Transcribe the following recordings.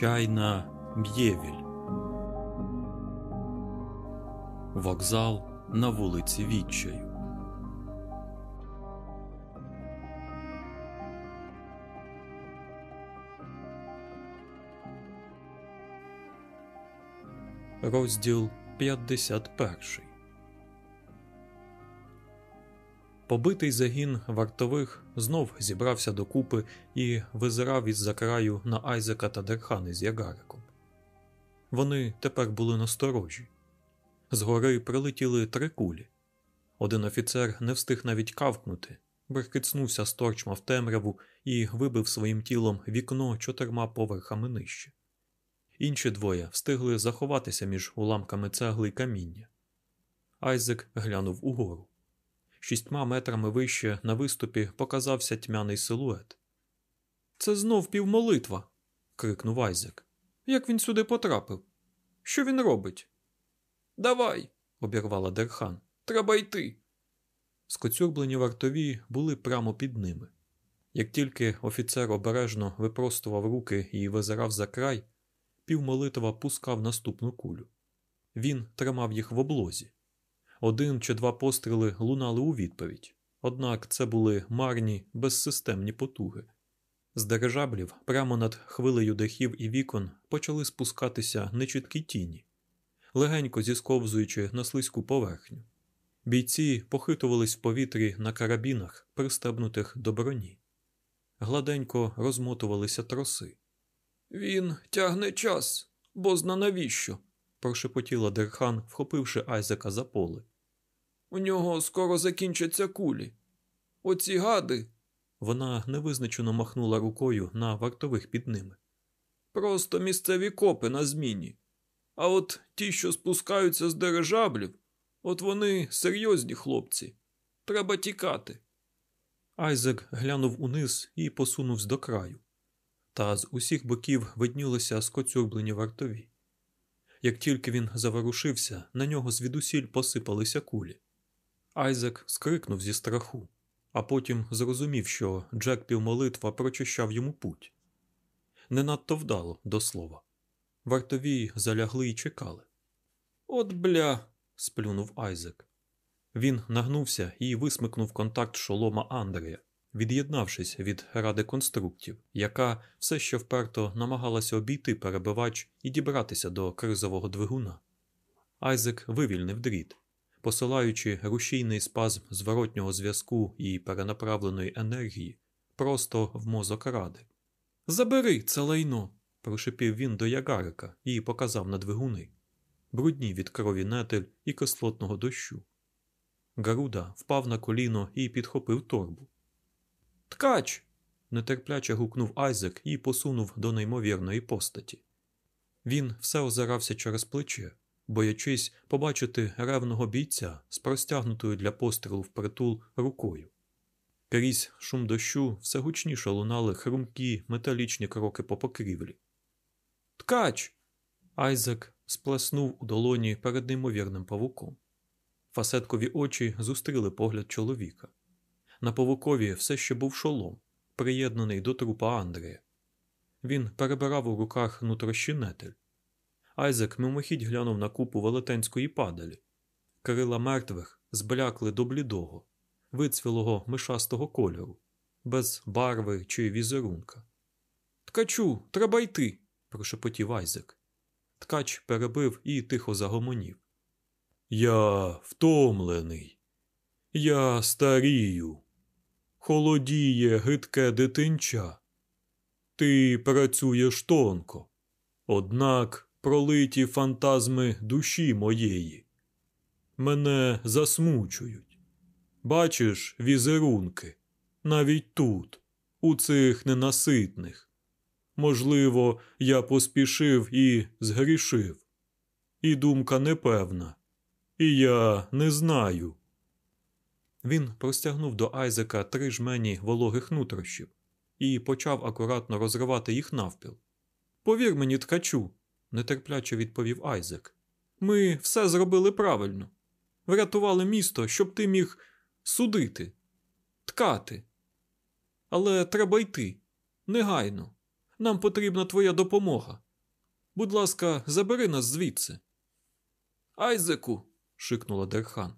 Чайна Б'євіль. Вокзал на вулиці Відчаю. Розділ 51 Побитий загін вартових знов зібрався докупи і визирав із-за краю на Айзека та Дерхани з Ягариком. Вони тепер були насторожі. Згори прилетіли три кулі. Один офіцер не встиг навіть кавкнути, беркицнувся з торчма в темряву і вибив своїм тілом вікно чотирма поверхами нижче. Інші двоє встигли заховатися між уламками цегли й каміння. Айзек глянув угору. Шістьма метрами вище на виступі показався тьмяний силует. Це знов півмолитва. крикнув Айзек. Як він сюди потрапив? Що він робить? Давай, обірвала Дерхан. Треба йти. Скоцюрблені вартові були прямо під ними. Як тільки офіцер обережно випростував руки і визирав за край, півмолитва пускав наступну кулю. Він тримав їх в облозі. Один чи два постріли лунали у відповідь, однак це були марні, безсистемні потуги. З дирижаблів прямо над хвилею дахів і вікон почали спускатися нечіткі тіні, легенько зісковзуючи на слизьку поверхню. Бійці похитувались в повітрі на карабінах, пристебнутих до броні. Гладенько розмотувалися троси. Він тягне час, бозна-навіщо? прошепотіла Дерхан, вхопивши Айзека за полу. У нього скоро закінчаться кулі. Оці гади. Вона невизначено махнула рукою на вартових під ними. Просто місцеві копи на зміні. А от ті, що спускаються з дирижаблів, от вони серйозні хлопці. Треба тікати. Айзек глянув униз і посунувся до краю. Та з усіх боків виднілися скоцюрблені вартові. Як тільки він заворушився, на нього звідусіль посипалися кулі. Айзек скрикнув зі страху, а потім зрозумів, що Джек півмолитва прочищав йому путь. Не надто вдало, до слова. Вартові залягли і чекали. От бля. сплюнув Айзек. Він нагнувся і висмикнув контакт шолома Андрея, від'єднавшись від ради конструктів, яка все ще вперто намагалася обійти перебивач і дібратися до кризового двигуна. Айзек вивільнив дріт, посилаючи рушійний спазм зворотнього зв'язку і перенаправленої енергії просто в мозок ради. Забери це лайно. прошепів він до ягарика і показав на двигуни, брудні від крові нетель і кислотного дощу. Гаруда впав на коліно і підхопив торбу. Ткач. нетерпляче гукнув Айзек і посунув до неймовірної постаті. Він все озирався через плече, боячись побачити ревного бійця з простягнутою для пострілу впритул рукою. Крізь шум дощу все гучніше лунали хрумкі металічні кроки по покрівлі. Ткач. Айзек сплеснув у долоні перед неймовірним павуком. Фасеткові очі зустріли погляд чоловіка. На павукові все ще був шолом, приєднаний до трупа Андрея. Він перебирав у руках нутрощинетель. Айзек мимохідь глянув на купу велетенської падалі. Крила мертвих зблякли до блідого, вицвілого мишастого кольору, без барви чи візерунка. Ткачу, треба йти, прошепотів Айзек. Ткач перебив і тихо загомонів. Я втомлений, я старію, холодіє гидке дитинча. Ти працюєш тонко, однак пролиті фантазми душі моєї. Мене засмучують. Бачиш візерунки навіть тут, у цих ненаситних. Можливо, я поспішив і згрішив. І думка непевна. І я не знаю. Він простягнув до Айзека три жмені вологих нутрощів і почав акуратно розривати їх навпіл. Повір мені, ткачу, нетерпляче відповів Айзек. Ми все зробили правильно. Врятували місто, щоб ти міг судити, ткати. Але треба йти негайно. Нам потрібна твоя допомога. Будь ласка, забери нас звідси. Айзеку. шикнула Дерхан.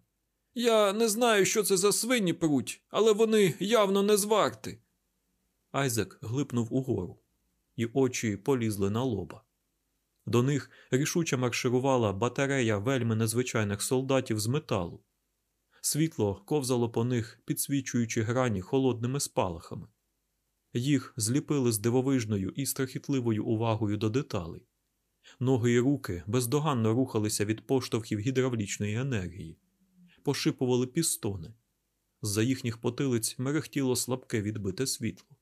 Я не знаю, що це за свині пруть, але вони явно не з варти. Айзек глипнув угору, і очі полізли на лоба. До них рішуче марширувала батарея вельми незвичайних солдатів з металу. Світло ковзало по них, підсвічуючи грані холодними спалахами. Їх зліпили з дивовижною і страхітливою увагою до деталей. Ноги і руки бездоганно рухалися від поштовхів гідравлічної енергії, пошипували пістони. З-за їхніх потилиць мерехтіло слабке відбите світло.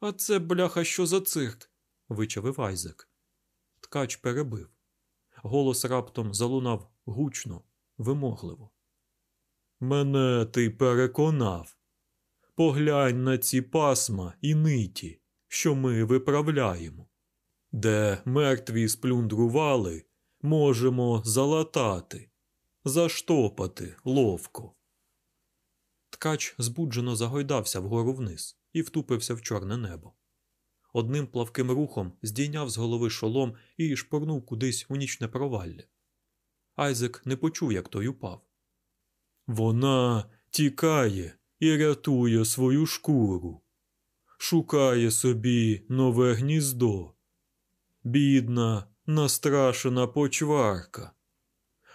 А це, бляха, що за цирк? вичавив Айзек. Ткач перебив. Голос раптом залунав гучно, вимогливо. Мене ти переконав. Поглянь на ці пасма і ниті, що ми виправляємо. Де мертві сплюндрували, можемо залатати, заштопати ловко. Ткач збуджено загойдався вгору вниз і втупився в чорне небо. Одним плавким рухом здійняв з голови шолом і шпорнув кудись у нічне провалля. Айзек не почув, як той упав. Вона тікає і рятує свою шкуру, шукає собі нове гніздо. Бідна, настрашена почварка.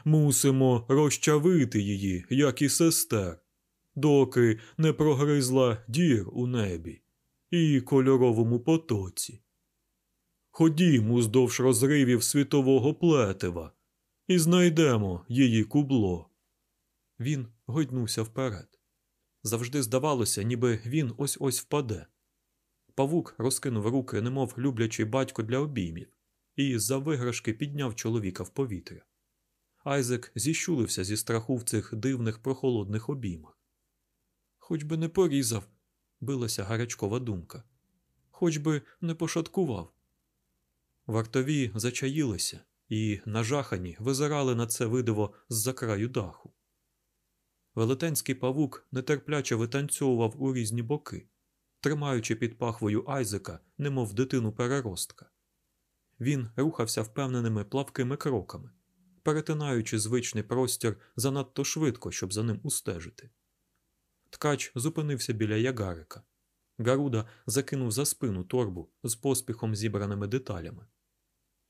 Мусимо розчавити її, як і сестер, доки не прогризла дір у небі і кольоровому потоці. Ходімо уздовж розривів світового плетива і знайдемо її кубло. Він гойднувся вперед. Завжди здавалося, ніби він ось ось впаде. Павук розкинув руки, немов люблячий батько для обіймів, і за виграшки підняв чоловіка в повітря. Айзек зіщулився зі страху в цих дивних прохолодних обіймах. Хоч би не порізав, билася гарячкова думка. Хоч би не пошаткував. Вартові зачаїлися і, нажахані, визирали на це видиво з-за краю даху. Велетенський павук нетерпляче витанцьовував у різні боки, тримаючи під пахвою Айзека, немов дитину переростка. Він рухався впевненими плавкими кроками, перетинаючи звичний простір занадто швидко, щоб за ним устежити. Ткач зупинився біля ягарика. Гаруда закинув за спину торбу з поспіхом зібраними деталями.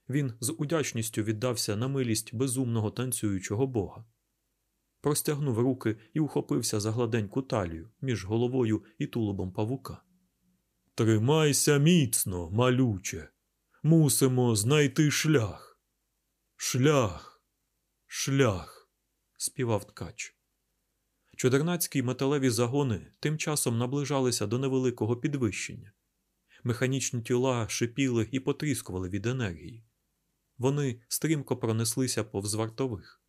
Він з удячністю віддався на милість безумного танцюючого бога. Простягнув руки і ухопився за гладеньку талію між головою і тулубом павука. Тримайся міцно, малюче. Мусимо знайти шлях. Шлях, шлях, співав ткач. Чудернацькі металеві загони тим часом наближалися до невеликого підвищення. Механічні тіла шипіли і потріскували від енергії. Вони стрімко пронеслися повз вартових.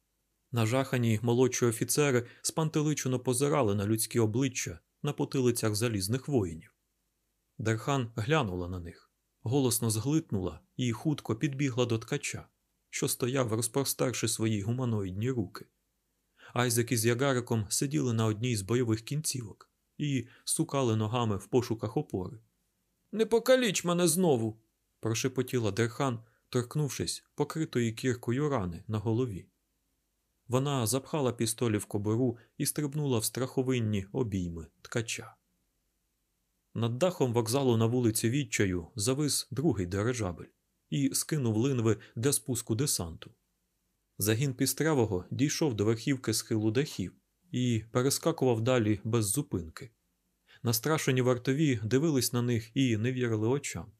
Нажахані молодші офіцери спантеличено позирали на людські обличчя на потилицях залізних воїнів. Дерхан глянула на них, голосно зглитнула і хутко підбігла до ткача, що стояв, розпростерши свої гуманоїдні руки. Айзек із Ягариком сиділи на одній з бойових кінцівок і сукали ногами в пошуках опори. Не покаліч мене знову, прошепотіла Дерхан, торкнувшись покритої кіркою рани на голові. Вона запхала пістолі в кобуру і стрибнула в страховинні обійми ткача. Над дахом вокзалу на вулиці Відчаю завис другий дирижабель і скинув линви для спуску десанту. Загін пістрявого дійшов до верхівки схилу дахів і перескакував далі без зупинки. Настрашені вартові дивились на них і не вірили очам.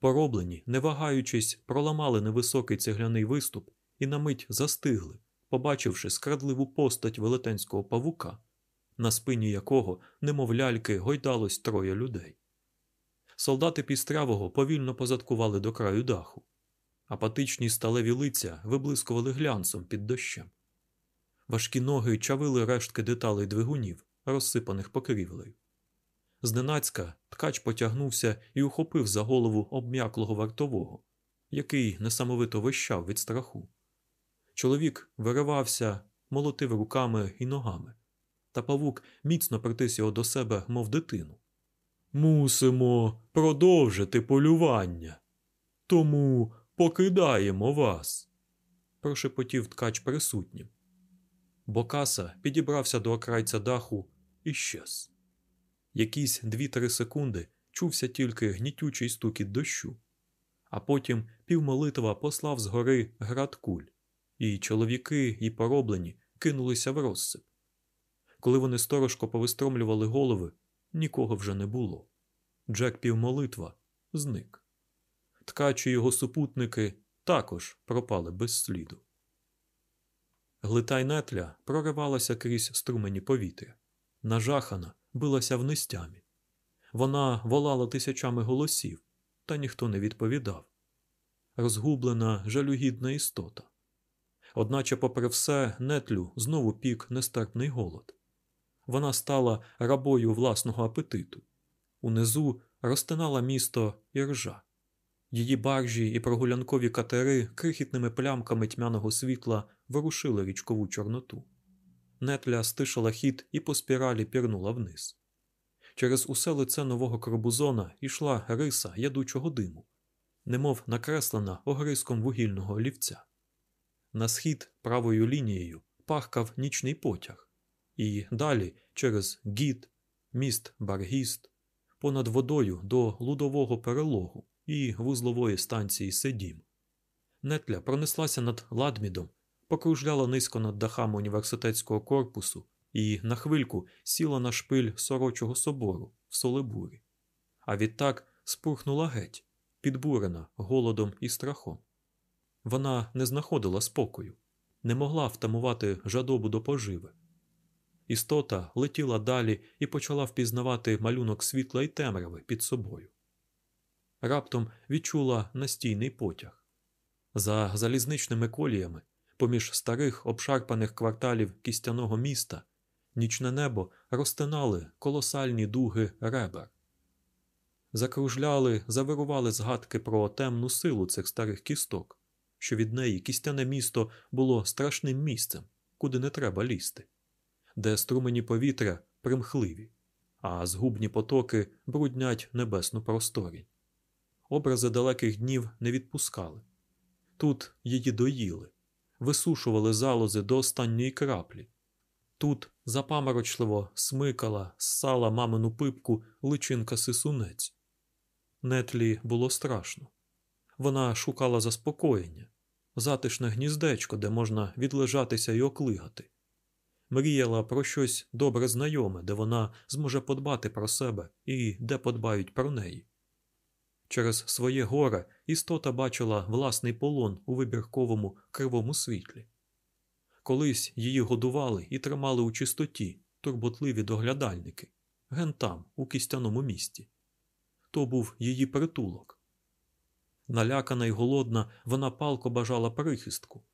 Пороблені, не вагаючись, проламали невисокий цегляний виступ і на мить застигли, побачивши скрадливу постать велетенського павука, на спині якого, немов ляльки, гойдалось троє людей. Солдати пістрявого повільно позадкували до краю даху. Апатичні сталеві лиця виблискували глянцем під дощем. Важкі ноги чавили рештки деталей двигунів, розсипаних покрівлею. Зненацька ткач потягнувся і ухопив за голову обм'яклого вартового, який несамовито вищав від страху. Чоловік виривався, молотив руками і ногами, та павук міцно притис його до себе, мов дитину. Мусимо продовжити полювання. Тому покидаємо вас, прошепотів ткач присутнім. Бокаса підібрався до окрайця даху і щез. Якісь дві-три секунди чувся тільки гнітючий стукіт дощу, а потім півмолитва послав згори град куль, і чоловіки, і пороблені кинулися в розсип. Коли вони сторожко повистромлювали голови, нікого вже не було. Джек півмолитва зник. Ткачі його супутники також пропали без сліду. Глитай нетля проривалася крізь струмені повітря. Нажахана билася в нестямі. Вона волала тисячами голосів, та ніхто не відповідав. Розгублена, жалюгідна істота. Одначе, попри все, нетлю знову пік нестерпний голод. Вона стала рабою власного апетиту. Унизу розтинала місто іржа. Її баржі і прогулянкові катери крихітними плямками тьмяного світла ворушили річкову чорноту. Нетля стишила хід і по спіралі пірнула вниз. Через усе лице нового корбузона йшла риса ядучого диму, немов накреслена огризком вугільного олівця. На схід правою лінією пахкав нічний потяг, і далі через гід, міст Баргіст, понад водою до лудового перелогу і вузлової станції Седім. Нетля пронеслася над ладмідом, покружляла низько над дахами університетського корпусу і на хвильку сіла на шпиль сорочого собору в Солебурі, а відтак спурхнула геть, підбурена голодом і страхом. Вона не знаходила спокою, не могла втамувати жадобу до поживи. Істота летіла далі і почала впізнавати малюнок світла і темряви під собою. Раптом відчула настійний потяг. За залізничними коліями, поміж старих обшарпаних кварталів кістяного міста, нічне небо розтинали колосальні дуги ребер. Закружляли, завирували згадки про темну силу цих старих кісток, що від неї кістяне місто було страшним місцем, куди не треба лізти, де струмені повітря примхливі, а згубні потоки бруднять небесну просторінь. Образи далеких днів не відпускали. Тут її доїли, висушували залози до останньої краплі. Тут запаморочливо смикала, ссала мамину пипку личинка сисунець. Нетлі було страшно. Вона шукала заспокоєння, затишне гніздечко, де можна відлежатися і оклигати. Мріяла про щось добре знайоме, де вона зможе подбати про себе і де подбають про неї. Через своє горе істота бачила власний полон у вибірковому кривому світлі. Колись її годували і тримали у чистоті турботливі доглядальники, ген там, у кістяному місті. То був її притулок. Налякана й голодна, вона палко бажала прихистку,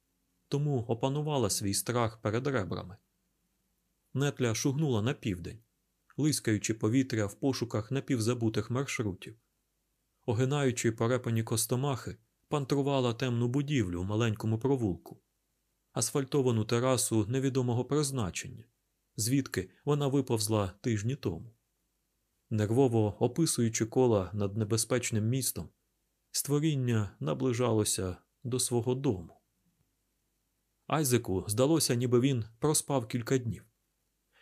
тому опанувала свій страх перед ребрами. Нетля шугнула на південь, лискаючи повітря в пошуках напівзабутих маршрутів. Огинаючи порепані костомахи, пантрувала темну будівлю у маленькому провулку, асфальтовану терасу невідомого призначення, звідки вона виповзла тижні тому. Нервово описуючи кола над небезпечним містом, створіння наближалося до свого дому. Айзеку здалося, ніби він проспав кілька днів.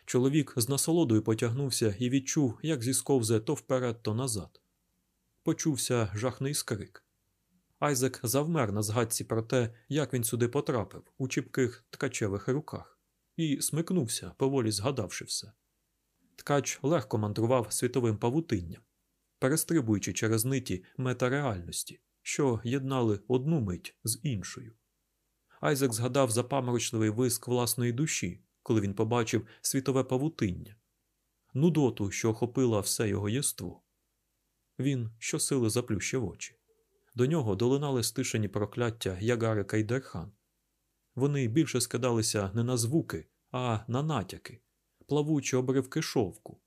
Чоловік з насолодою потягнувся і відчув, як зісковзе то вперед, то назад. Почувся жахний скрик. Айзек завмер на згадці про те, як він сюди потрапив у чіпких ткачевих руках, і смикнувся, поволі згадавши все. Ткач легко мандрував світовим павутинням, перестрибуючи через ниті метареальності, що єднали одну мить з іншою. Айзек згадав запаморочливий виск власної душі, коли він побачив світове павутиння, нудоту, що охопила все його єство. Він щосили заплющив очі. До нього долинали стишені прокляття Ягарика і Дерхан. Вони більше скидалися не на звуки, а на натяки, плавучі обривки шовку.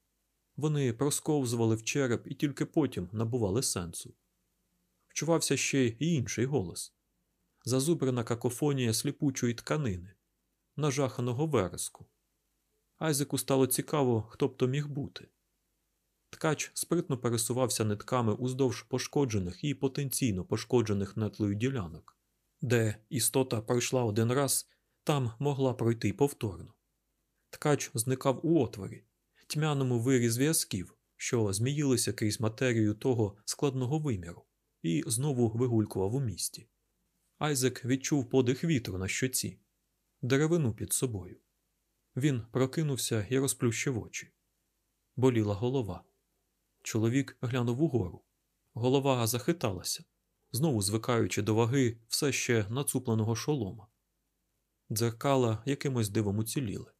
Вони просковзували в череп і тільки потім набували сенсу. Вчувався ще й інший голос зазубрена какофонія сліпучої тканини, нажаханого вереску. Айзеку стало цікаво, хто б то міг бути. Ткач спритно пересувався нитками уздовж пошкоджених і потенційно пошкоджених нетлою ділянок, де істота пройшла один раз, там могла пройти повторно. Ткач зникав у отворі, тьмяному вирі зв'язків, що зміїлися крізь матерію того складного виміру, і знову вигулькував у місті. Айзек відчув подих вітру на щоці, деревину під собою. Він прокинувся і розплющив очі. Боліла голова. Чоловік глянув угору. Голова захиталася, знову звикаючи до ваги все ще нацупленого шолома. Дзеркала якимось дивом уціліли.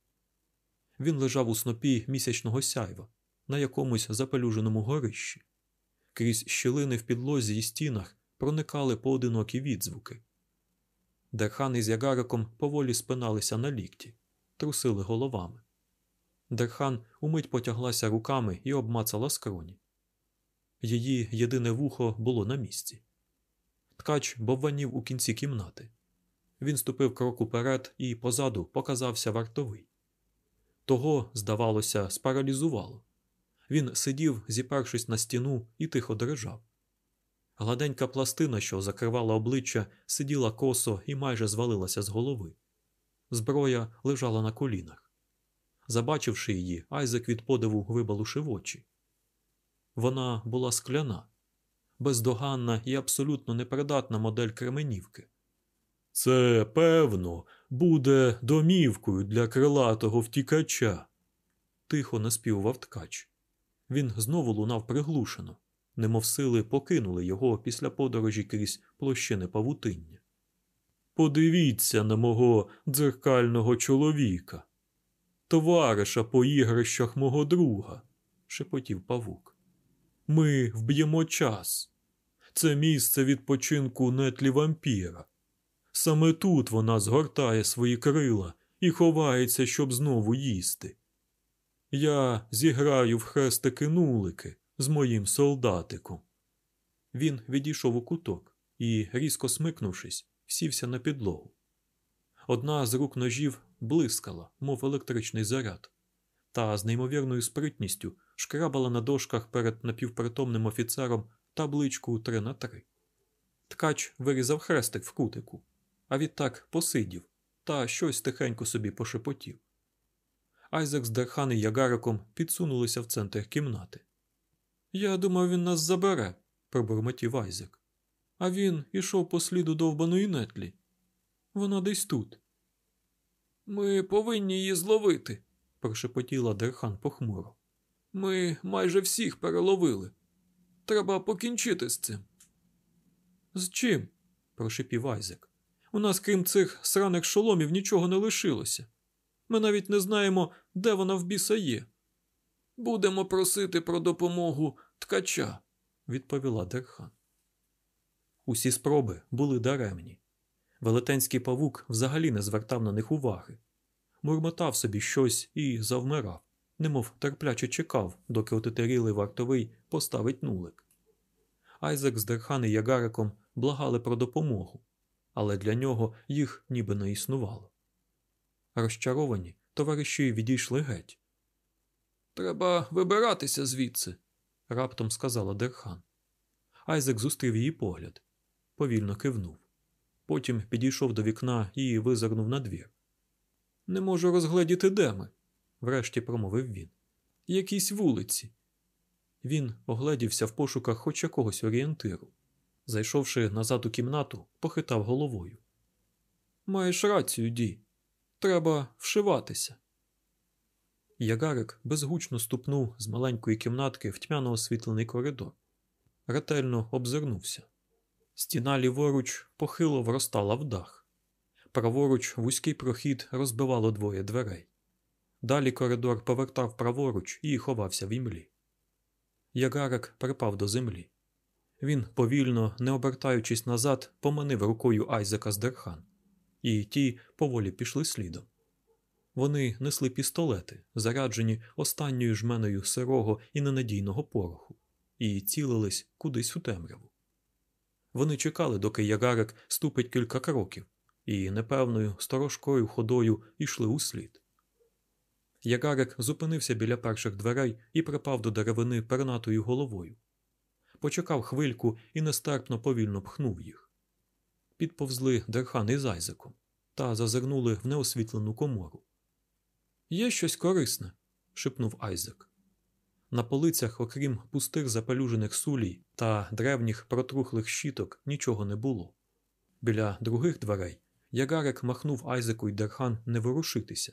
Він лежав у снопі місячного сяйва на якомусь запилюженому горищі. Крізь щілини в підлозі і стінах проникали поодинокі відзвуки. Дерхан із Ягариком поволі спиналися на лікті, трусили головами. Дерхан умить потяглася руками і обмацала скроні. Її єдине вухо було на місці. Ткач бовванів у кінці кімнати. Він ступив крок уперед і позаду показався вартовий. Того, здавалося, спаралізувало. Він сидів, зіпершись на стіну, і тихо дрижав. Гладенька пластина, що закривала обличчя, сиділа косо і майже звалилася з голови. Зброя лежала на колінах. Забачивши її, Айзек від подиву вибалушив очі. Вона була скляна, бездоганна і абсолютно непридатна модель Кременівки. Це, певно, буде домівкою для крилатого втікача, тихо наспівував ткач. Він знову лунав приглушено, немов сили покинули його після подорожі крізь площини павутиння. Подивіться на мого дзеркального чоловіка, товариша по ігрищах мого друга, шепотів павук. Ми вб'ємо час. Це місце відпочинку нетлі вампіра. Саме тут вона згортає свої крила і ховається, щоб знову їсти. Я зіграю в хрестики нулики з моїм солдатиком. Він відійшов у куток і, різко смикнувшись, сівся на підлогу. Одна з рук ножів блискала, мов електричний заряд, та з неймовірною спритністю шкрабала на дошках перед напівпритомним офіцером табличку 3 на 3. Ткач вирізав хрестик в кутику, а відтак посидів та щось тихенько собі пошепотів. Айзек з Дерхан і Ягариком підсунулися в центр кімнати. Я думав, він нас забере, пробурмотів Айзек. А він ішов по сліду довбаної нетлі. Вона десь тут. Ми повинні її зловити, прошепотіла Дерхан похмуро. Ми майже всіх переловили. Треба покінчити з цим. З чим? прошепів Айзек. У нас, крім цих сраних шоломів, нічого не лишилося. Ми навіть не знаємо, де вона в біса є. Будемо просити про допомогу ткача, відповіла Дерхан. Усі спроби були даремні. Велетенський павук взагалі не звертав на них уваги, мурмотав собі щось і завмирав, немов терпляче чекав, доки отетерілий вартовий поставить нулик. Айзек з Дерхан Ягариком благали про допомогу, але для нього їх ніби не існувало. Розчаровані, товариші відійшли геть. Треба вибиратися звідси, раптом сказала Дерхан. Айзек зустрів її погляд, повільно кивнув. Потім підійшов до вікна і визирнув надвір. Не можу розгледіти, де ми, врешті промовив він. Якісь вулиці. Він огледівся в пошуках хоч якогось орієнтиру. Зайшовши назад у кімнату, похитав головою. Маєш рацію, Ді. Треба вшиватися. Ягарик безгучно ступнув з маленької кімнатки в тьмяно освітлений коридор. Ретельно обзирнувся. Стіна ліворуч похило вростала в дах. Праворуч вузький прохід розбивало двоє дверей. Далі коридор повертав праворуч і ховався в імлі. Ягарик припав до землі. Він повільно, не обертаючись назад, поманив рукою Айзека з Дерхан, і ті поволі пішли слідом. Вони несли пістолети, заряджені останньою жменою сирого і ненадійного пороху, і цілились кудись у темряву. Вони чекали, доки Ягарик ступить кілька кроків, і непевною сторожкою ходою йшли услід. Ягарик зупинився біля перших дверей і припав до деревини пернатою головою. Почекав хвильку і нестерпно повільно пхнув їх. Підповзли Дерхан із Айзеком та зазирнули в неосвітлену комору. Є щось корисне, шепнув Айзек. На полицях, окрім пустих запилюжених сулій та древніх протрухлих щіток, нічого не було. Біля других дверей Ягарик махнув Айзеку й Дерхан не ворушитися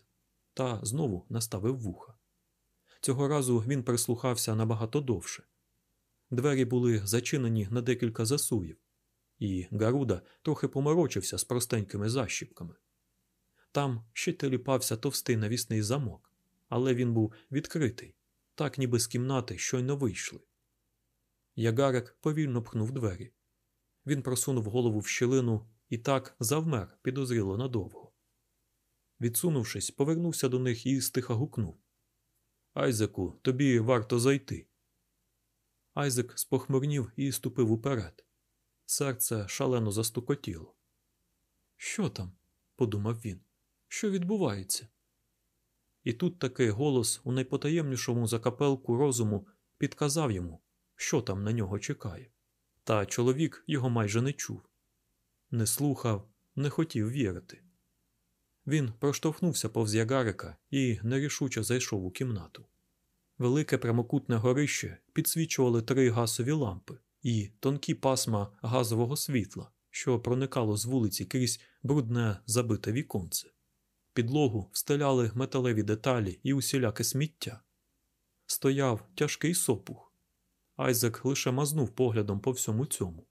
та знову наставив вуха. Цього разу він прислухався набагато довше. Двері були зачинені на декілька засуїв, і Гаруда трохи поморочився з простенькими защіпками. Там ще теліпався товстий навісний замок, але він був відкритий, так ніби з кімнати щойно вийшли. Ягарик повільно пхнув двері. Він просунув голову в щілину і так завмер підозріло надовго. Відсунувшись, повернувся до них і стиха гукнув Айзеку, тобі варто зайти. Айзек спохмурнів і ступив уперед. Серце шалено застукотіло. Що там? подумав він. Що відбувається? І тут таки голос у найпотаємнішому закапелку розуму підказав йому, що там на нього чекає. Та чоловік його майже не чув, не слухав, не хотів вірити. Він проштовхнувся повз ягарика і нерішуче зайшов у кімнату. Велике прямокутне горище підсвічували три газові лампи і тонкі пасма газового світла, що проникало з вулиці крізь брудне забите віконце. Підлогу встеляли металеві деталі і усіляке сміття. Стояв тяжкий сопух. Айзек лише мазнув поглядом по всьому цьому.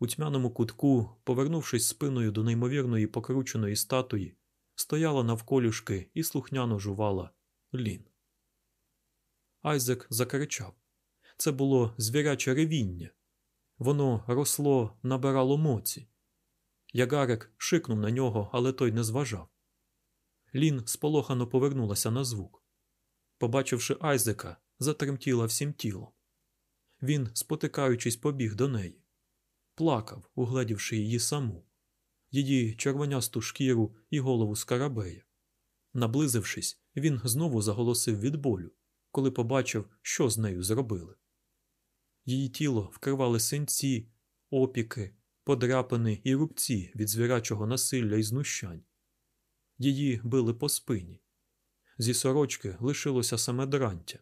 У тьмяному кутку, повернувшись спиною до неймовірної покрученої статуї, стояла навколюшки і слухняно жувала лін. Айзек закричав. Це було звіряче ревіння. Воно росло, набирало моці. Ягарик шикнув на нього, але той не зважав. Лін сполохано повернулася на звук. Побачивши Айзека, затремтіла всім тілом. Він, спотикаючись, побіг до неї. Плакав, угледівши її саму, її червонясту шкіру і голову скарабея. Наблизившись, він знову заголосив від болю, коли побачив, що з нею зробили. Її тіло вкривали синці, опіки, подряпини і рубці від звірячого насилля і знущань. Її били по спині. Зі сорочки лишилося саме дрантя.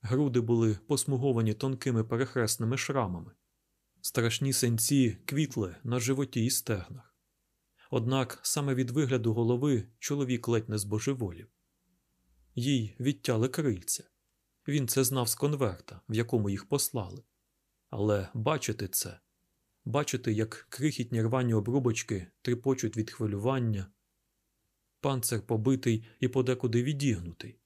Груди були посмуговані тонкими перехресними шрамами. Страшні синці квітли на животі і стегнах. Однак саме від вигляду голови чоловік ледь не збожеволів. Їй відтяли крильця. Він це знав з конверта, в якому їх послали. Але бачити це, бачити, як крихітні рвані обрубочки тріпочуть від хвилювання, панцир побитий і подекуди відігнутий.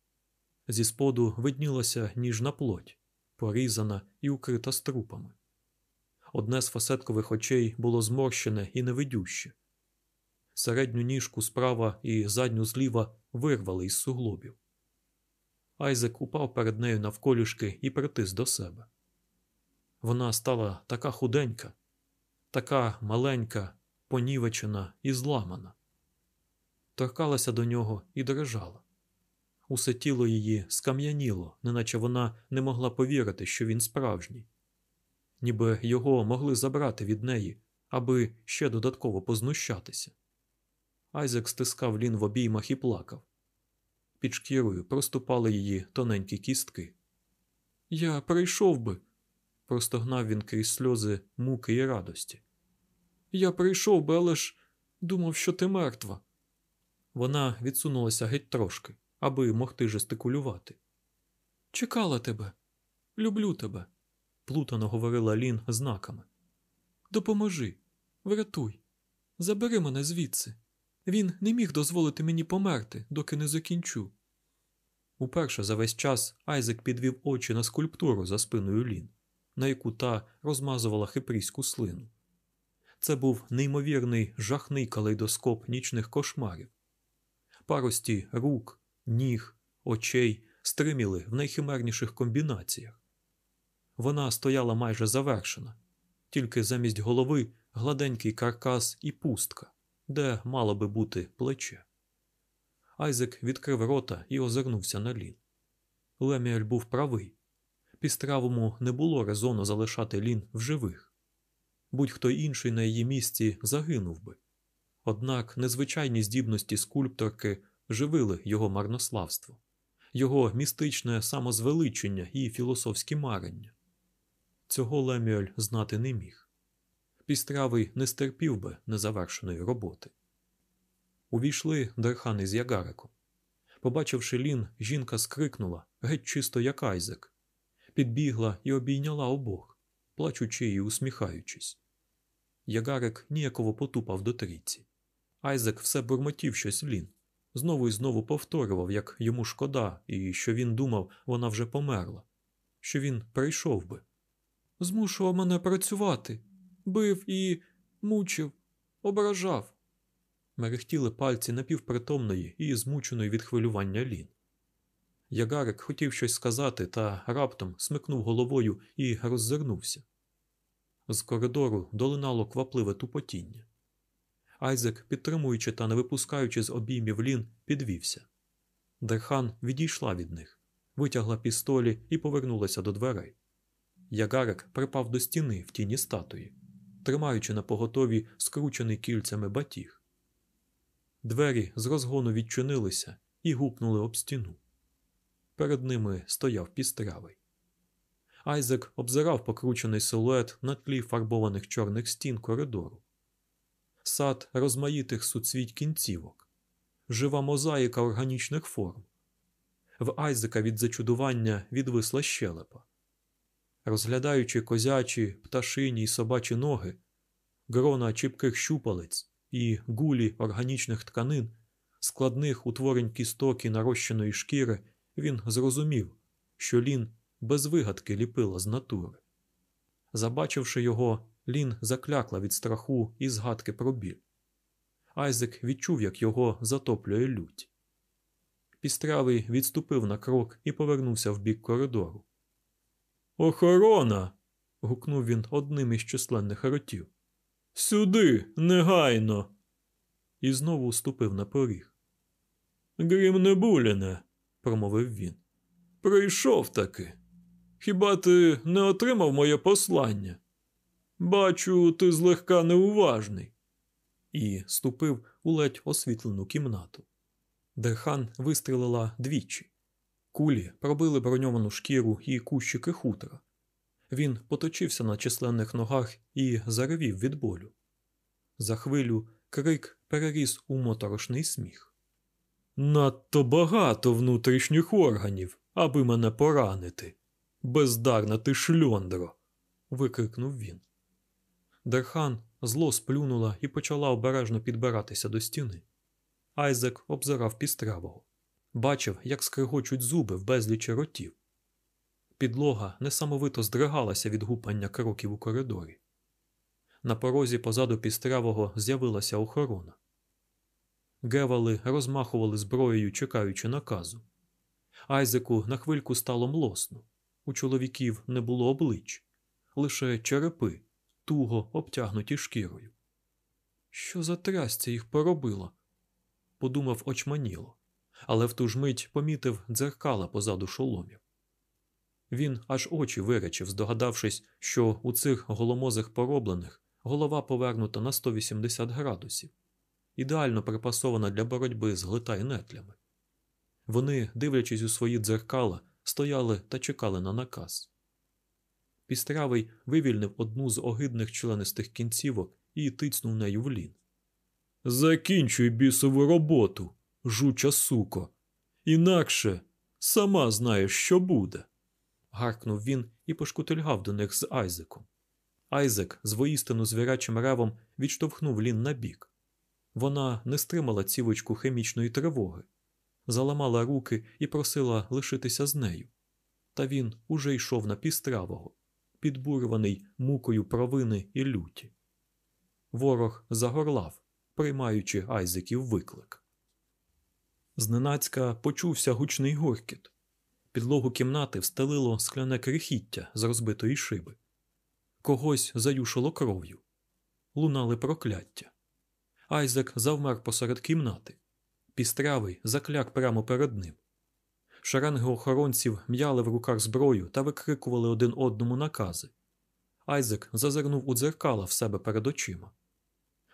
Зі споду виднілася ніжна плоть, порізана і укрита струпами. Одне з фасеткових очей було зморщене і невидюще. Середню ніжку справа і задню зліва вирвали із суглобів. Айзек упав перед нею навколішки і притис до себе. Вона стала така худенька, така маленька, понівечена і зламана. Торкалася до нього і дрижала. Усе тіло її скам'яніло, неначе вона не могла повірити, що він справжній, ніби його могли забрати від неї, аби ще додатково познущатися. Айзек стискав лін в обіймах і плакав. Під шкірою проступали її тоненькі кістки. Я прийшов би, простогнав він крізь сльози муки і радості. Я прийшов би, але ж думав, що ти мертва. Вона відсунулася геть трошки, аби могти жестикулювати. Чекала тебе, люблю тебе, плутано говорила Лін знаками. Допоможи, врятуй, забери мене звідси. Він не міг дозволити мені померти, доки не закінчу. Уперше за весь час Айзек підвів очі на скульптуру за спиною Лін, на яку та розмазувала хипрійську слину. Це був неймовірний жахний калейдоскоп нічних кошмарів. Парості рук, ніг, очей стриміли в найхимерніших комбінаціях. Вона стояла майже завершена, тільки замість голови гладенький каркас і пустка де мало би бути плече. Айзек відкрив рота і озирнувся на лін. Леміель був правий. Пістравому не було резону залишати лін в живих. Будь-хто інший на її місці загинув би. Однак незвичайні здібності скульпторки живили його марнославство, його містичне самозвеличення і філософські марення. Цього Лемюель знати не міг. Пістравий не стерпів би незавершеної роботи. Увійшли Дерхан із Ягариком. Побачивши Лін, жінка скрикнула геть чисто як Айзек, підбігла і обійняла обох, плачучи і усміхаючись. Ягарик ніяково потупав до трійці. Айзек все бурмотів щось Лін, знову і знову повторював, як йому шкода, і що він думав, вона вже померла, що він прийшов би. Змушував мене працювати, бив і мучив, ображав. Мерехтіли пальці напівпритомної і змученої від хвилювання Лін. Ягарик хотів щось сказати, та раптом смикнув головою і роззирнувся. З коридору долинало квапливе тупотіння. Айзек, підтримуючи та не випускаючи з обіймів Лін, підвівся. Дерхан відійшла від них, витягла пістолі і повернулася до дверей. Ягарик припав до стіни в тіні статуї, тримаючи на поготові скручений кільцями батіг. Двері з розгону відчинилися і гупнули об стіну. Перед ними стояв пістрявий. Айзек обзирав покручений силует на тлі фарбованих чорних стін коридору, сад розмаїтих суцвіть кінцівок, жива мозаїка органічних форм. В Айзека від зачудування відвисла щелепа. Розглядаючи козячі, пташині й собачі ноги, грона чіпких щупалець і гулі органічних тканин, складних утворень кісток і нарощеної шкіри, він зрозумів, що Лін без вигадки ліпила з натури. Забачивши його, Лін заклякла від страху і згадки про біль. Айзек відчув, як його затоплює лють. Пістрявий відступив на крок і повернувся в бік коридору. Охорона. гукнув він одним із численних ротів. Сюди, негайно. І знову ступив на поріг. Грім Небуліне, промовив він. Прийшов таки. Хіба ти не отримав моє послання? Бачу, ти злегка неуважний. І ступив у ледь освітлену кімнату. Дерхан вистрілила двічі. Кулі пробили броньовану шкіру і кущики хутра. Він поточився на численних ногах і заревів від болю. За хвилю крик переріс у моторошний сміх. Надто багато внутрішніх органів, аби мене поранити. Бездарна ти шльондро. викрикнув він. Дерхан зло сплюнула і почала обережно підбиратися до стіни. Айзек обзирав пістрявого бачив, як скригочуть зуби в безлічі ротів. Підлога несамовито здригалася від гупання кроків у коридорі. На порозі позаду пістрявого з'явилася охорона. Гевали розмахували зброєю, чекаючи наказу. Айзеку на хвильку стало млосно. У чоловіків не було облич, лише черепи, туго обтягнуті шкірою. Що за трясця їх поробило? подумав очманіло але в ту ж мить помітив дзеркала позаду шоломів. Він аж очі виречив, здогадавшись, що у цих голомозих пороблених голова повернута на 180 градусів, ідеально припасована для боротьби з глитайнетлями. Вони, дивлячись у свої дзеркала, стояли та чекали на наказ. Пістрявий вивільнив одну з огидних членистих кінцівок і тицнув нею в лін. Закінчуй бісову роботу жуча суко. Інакше сама знаєш, що буде. гаркнув він і пошкутильгав до них з Айзеком. Айзек з воїстину звірячим ревом відштовхнув лін на бік. Вона не стримала цівочку хімічної тривоги, заламала руки і просила лишитися з нею. Та він уже йшов на пістравого, підбурюваний мукою провини і люті. Ворог загорлав, приймаючи Айзеків виклик. Зненацька почувся гучний гуркіт. Підлогу кімнати встелило скляне крихіття з розбитої шиби. Когось заюшило кров'ю. Лунали прокляття. Айзек завмер посеред кімнати. Пістрявий закляк прямо перед ним. Шеренги охоронців м'яли в руках зброю та викрикували один одному накази. Айзек зазирнув у дзеркала в себе перед очима.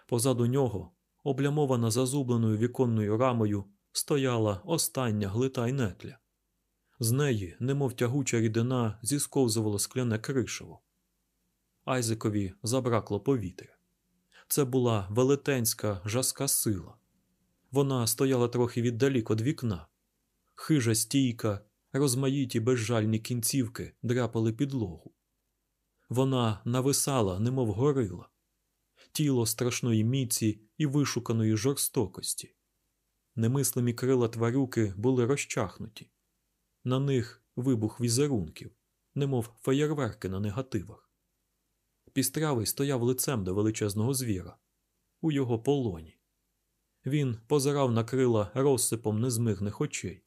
Позаду нього, облямована зазубленою віконною рамою, стояла остання глита й нетля. З неї, немов тягуча рідина, зісковзувало скляне кришево. Айзекові забракло повітря. Це була велетенська жаска сила. Вона стояла трохи віддалік від вікна. Хижа стійка, розмаїті безжальні кінцівки дряпали підлогу. Вона нависала, немов горила, тіло страшної міці і вишуканої жорстокості. Немислимі крила тварюки були розчахнуті. На них вибух візерунків, немов феєрверки на негативах. Пістрявий стояв лицем до величезного звіра у його полоні. Він позирав на крила розсипом незмигних очей.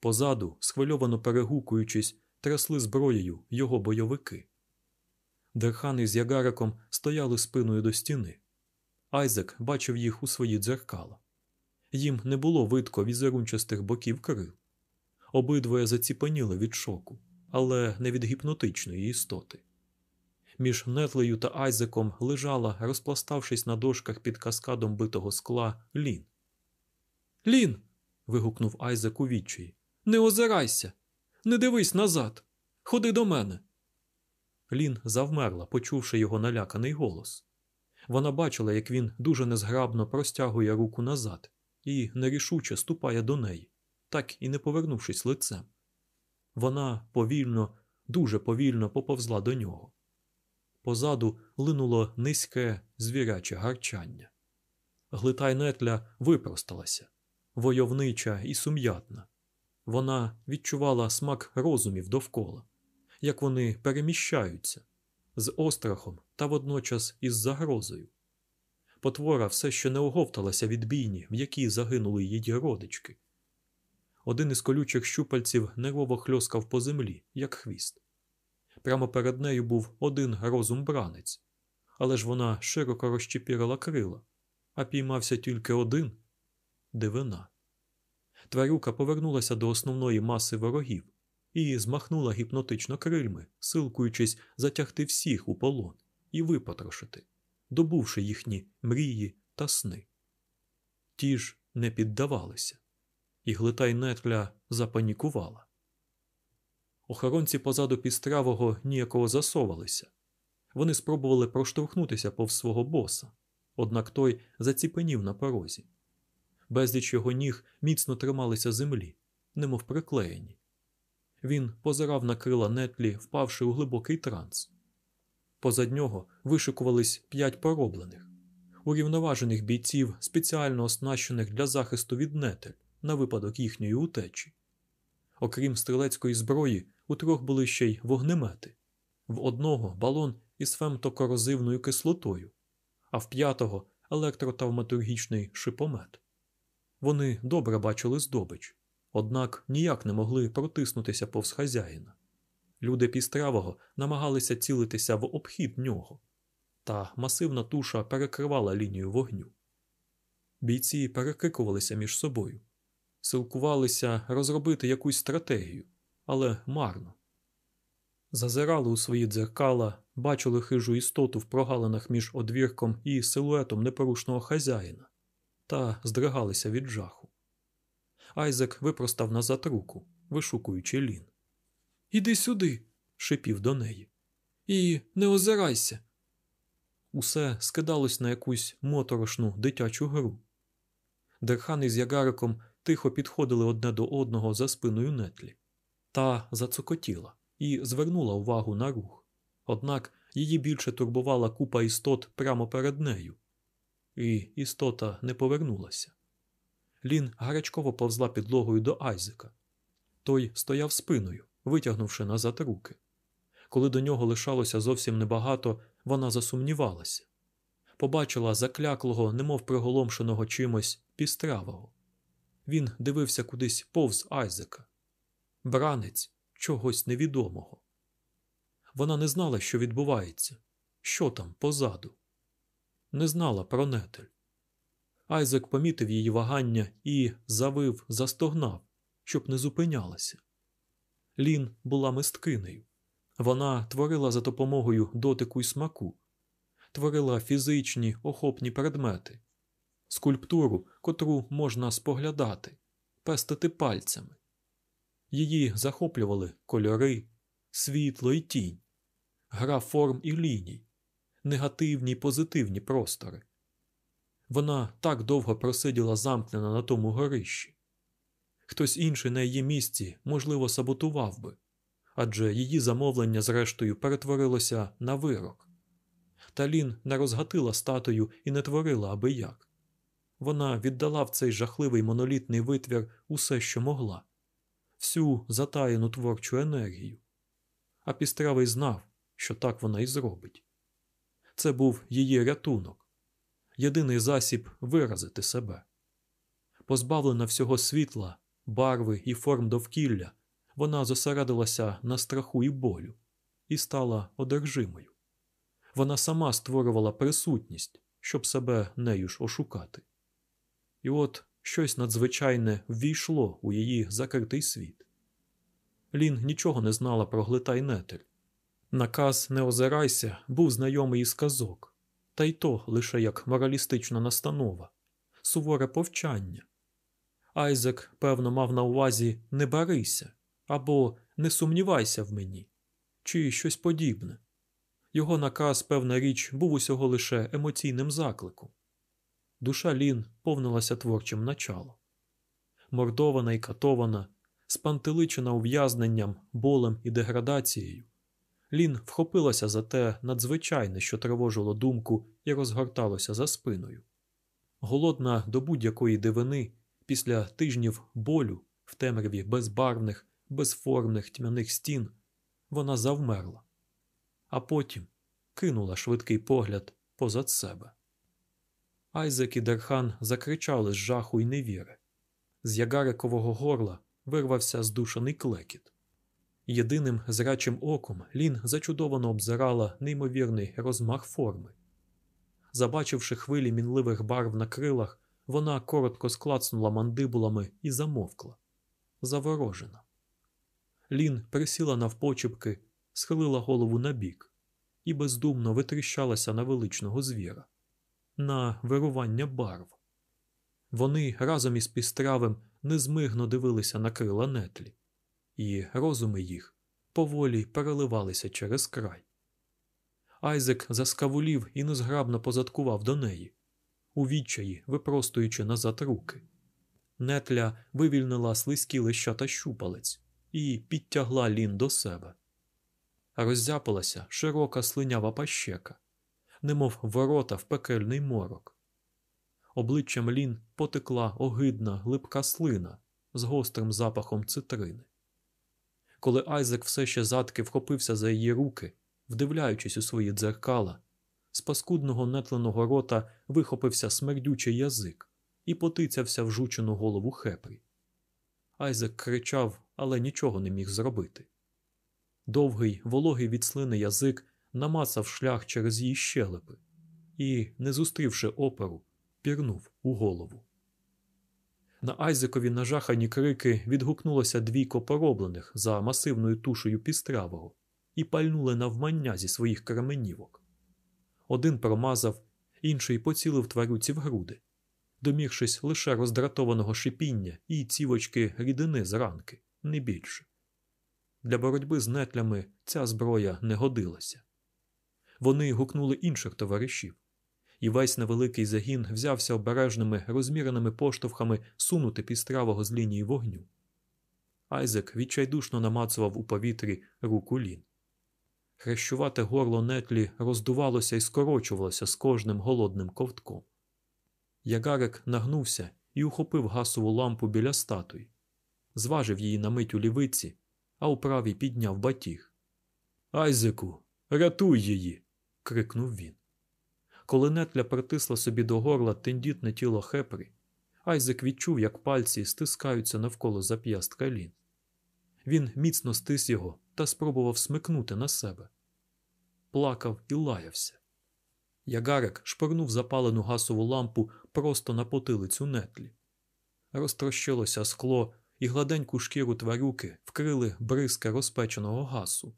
Позаду, схвильовано перегукуючись, трясли зброєю його бойовики. Дерхан із Ягариком стояли спиною до стіни. Айзек бачив їх у свої дзеркала. Їм не було видко візерунчастих боків крил. Обидвоє заціпеніли від шоку, але не від гіпнотичної істоти. Між нетлею та Айзеком лежала, розпластавшись на дошках під каскадом битого скла, Лін. Лін. вигукнув Айзек у відчаї. Не озирайся, не дивись назад. Ходи до мене. Лін завмерла, почувши його наляканий голос. Вона бачила, як він дуже незграбно простягує руку назад і нерішуче ступає до неї, так і не повернувшись лицем. Вона повільно, дуже повільно поповзла до нього. Позаду линуло низьке звіряче гарчання. Глитай нетля випросталася, войовнича і сум'ятна. Вона відчувала смак розумів довкола, як вони переміщаються з острахом та водночас із загрозою. Потвора все ще не оговталася від бійні, в якій загинули її родички. Один із колючих щупальців нервово хльоскав по землі, як хвіст. Прямо перед нею був один розум бранець, але ж вона широко розчепірила крила, а піймався тільки один дивина. Тварюка повернулася до основної маси ворогів і змахнула гіпнотично крильми, силкуючись затягти всіх у полон і випотрошити, добувши їхні мрії та сни. Ті ж не піддавалися, і глитай нетля запанікувала. Охоронці позаду пістравого ніяково засовалися. Вони спробували проштовхнутися повз свого боса, однак той заціпенів на порозі. Безліч його ніг міцно трималися землі, немов приклеєні. Він позирав на крила нетлі, впавши у глибокий транс. Позад нього вишикувались п'ять пороблених, урівноважених бійців, спеціально оснащених для захисту від нетель на випадок їхньої утечі. Окрім стрілецької зброї, у трьох були ще й вогнемети, в одного балон із фемтокорозивною кислотою, а в п'ятого електротавматургічний шипомет. Вони добре бачили здобич, однак ніяк не могли протиснутися повз хазяїна. Люди пістравого намагалися цілитися в обхід нього, та масивна туша перекривала лінію вогню. Бійці перекрикувалися між собою, силкувалися розробити якусь стратегію, але марно. Зазирали у свої дзеркала, бачили хижу істоту в прогалинах між одвірком і силуетом непорушного хазяїна та здригалися від жаху. Айзек випростав назад руку, вишукуючи лін. Іди сюди, шипів до неї. І не озирайся. Усе скидалось на якусь моторошну дитячу гру. Дерхан із Ягариком тихо підходили одне до одного за спиною нетлі. Та зацокотіла і звернула увагу на рух. Однак її більше турбувала купа істот прямо перед нею, і істота не повернулася. Лін гарячково повзла підлогою до Айзека. Той стояв спиною, витягнувши назад руки. Коли до нього лишалося зовсім небагато, вона засумнівалася. Побачила закляклого, немов приголомшеного чимось пістравого. Він дивився кудись повз Айзека, бранець чогось невідомого. Вона не знала, що відбувається, що там позаду, не знала про нетель. Айзек помітив її вагання і завив, застогнав, щоб не зупинялася. Лін була мисткинею. Вона творила за допомогою дотику й смаку, творила фізичні охопні предмети, скульптуру, котру можна споглядати, пестити пальцями. Її захоплювали кольори, світло і тінь, гра форм і ліній, негативні й позитивні простори. Вона так довго просиділа замкнена на тому горищі. Хтось інший на її місці, можливо, саботував би, адже її замовлення, зрештою, перетворилося на вирок. Талін не розгатила статую і не творила аби як. Вона віддала в цей жахливий монолітний витвір усе, що могла, всю затаєну творчу енергію. А пістравий знав, що так вона і зробить. Це був її рятунок, єдиний засіб виразити себе. Позбавлена всього світла, барви і форм довкілля, вона зосередилася на страху і болю і стала одержимою. Вона сама створювала присутність, щоб себе нею ж ошукати. І от щось надзвичайне ввійшло у її закритий світ. Лін нічого не знала про глитайнетель. Наказ не озирайся був знайомий із казок, та й то лише як моралістична настанова, суворе повчання. Айзек, певно, мав на увазі не барися або не сумнівайся в мені, чи щось подібне. Його наказ, певна річ, був усього лише емоційним закликом. Душа Лін повнилася творчим началом. Мордована і катована, спантеличена ув'язненням, болем і деградацією, Лін вхопилася за те надзвичайне, що тривожило думку і розгорталося за спиною. Голодна до будь-якої дивини, після тижнів болю в темряві безбарвних, безформних тьмяних стін, вона завмерла, а потім кинула швидкий погляд позад себе. Айзек і Дерхан закричали з жаху й невіри. З ягарикового горла вирвався здушений клекіт. Єдиним зрачим оком Лін зачудовано обзирала неймовірний розмах форми. Забачивши хвилі мінливих барв на крилах, вона коротко склацнула мандибулами і замовкла. Заворожена. Лін присіла навпочепки, схилила голову набік і бездумно витріщалася на величного звіра, на вирування барв. Вони разом із пістравим незмигно дивилися на крила нетлі і розуми їх поволі переливалися через край. Айзек заскавулів і незграбно позадкував до неї, у відчаї випростуючи назад руки. Нетля вивільнила слизькі лищата щупалець і підтягла лін до себе. Роззяпалася широка слинява пащека, немов ворота в пекельний морок. Обличчям лін потекла огидна глибка слина з гострим запахом цитрини коли Айзек все ще задки вхопився за її руки, вдивляючись у свої дзеркала, з паскудного нетленого рота вихопився смердючий язик і потицявся в жучену голову хепрі. Айзек кричав, але нічого не міг зробити. Довгий, вологий від слини язик намацав шлях через її щелепи і, не зустрівши оперу, пірнув у голову. На Айзекові нажахані крики відгукнулося двійко пороблених за масивною тушею пістравого і пальнули навмання зі своїх кременівок. Один промазав, інший поцілив тварюці в груди, домігшись лише роздратованого шипіння і цівочки рідини з ранки, не більше. Для боротьби з нетлями ця зброя не годилася. Вони гукнули інших товаришів і весь невеликий загін взявся обережними розміреними поштовхами сунути пістравого з лінії вогню. Айзек відчайдушно намацував у повітрі руку лін. Хрещувате горло нетлі роздувалося і скорочувалося з кожним голодним ковтком. Ягарик нагнувся і ухопив гасову лампу біля статуї, зважив її на мить у лівиці, а у правій підняв батіг. Айзеку, рятуй її. крикнув він. Коли нетля притисла собі до горла тендітне тіло хепрі, Айзек відчув, як пальці стискаються навколо зап'ястка лін. Він міцно стис його та спробував смикнути на себе. Плакав і лаявся. Ягарик шпорнув запалену гасову лампу просто на потилицю нетлі. Розтрощилося скло, і гладеньку шкіру тварюки вкрили бризки розпеченого гасу.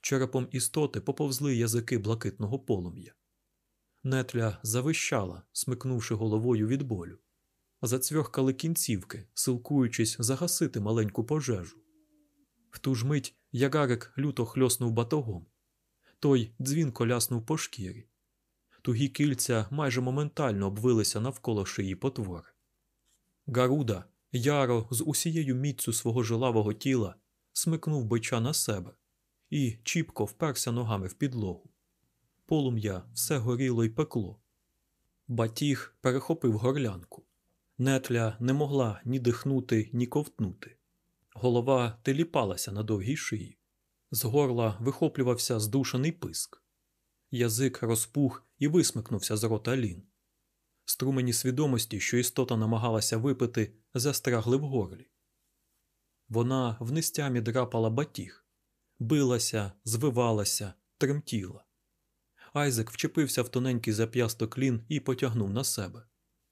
Черепом істоти поповзли язики блакитного полум'я. Нетля завищала, смикнувши головою від болю. Зацвьохкали кінцівки, силкуючись загасити маленьку пожежу. В ту ж мить ягарик люто хльоснув батогом. Той дзвінко ляснув по шкірі. Тугі кільця майже моментально обвилися навколо шиї потвори. Гаруда, яро з усією міцю свого жилавого тіла, смикнув бича на себе і чіпко вперся ногами в підлогу. Полум'я все горіло й пекло. Батіг перехопив горлянку. Нетля не могла ні дихнути, ні ковтнути. Голова теліпалася на довгій шиї. З горла вихоплювався здушений писк. Язик розпух і висмикнувся з рота лін. Струмені свідомості, що істота намагалася випити, застрягли в горлі. Вона в нестямі драпала батіг, билася, звивалася, тремтіла. Айзек вчепився в тоненький зап'ясток лін і потягнув на себе,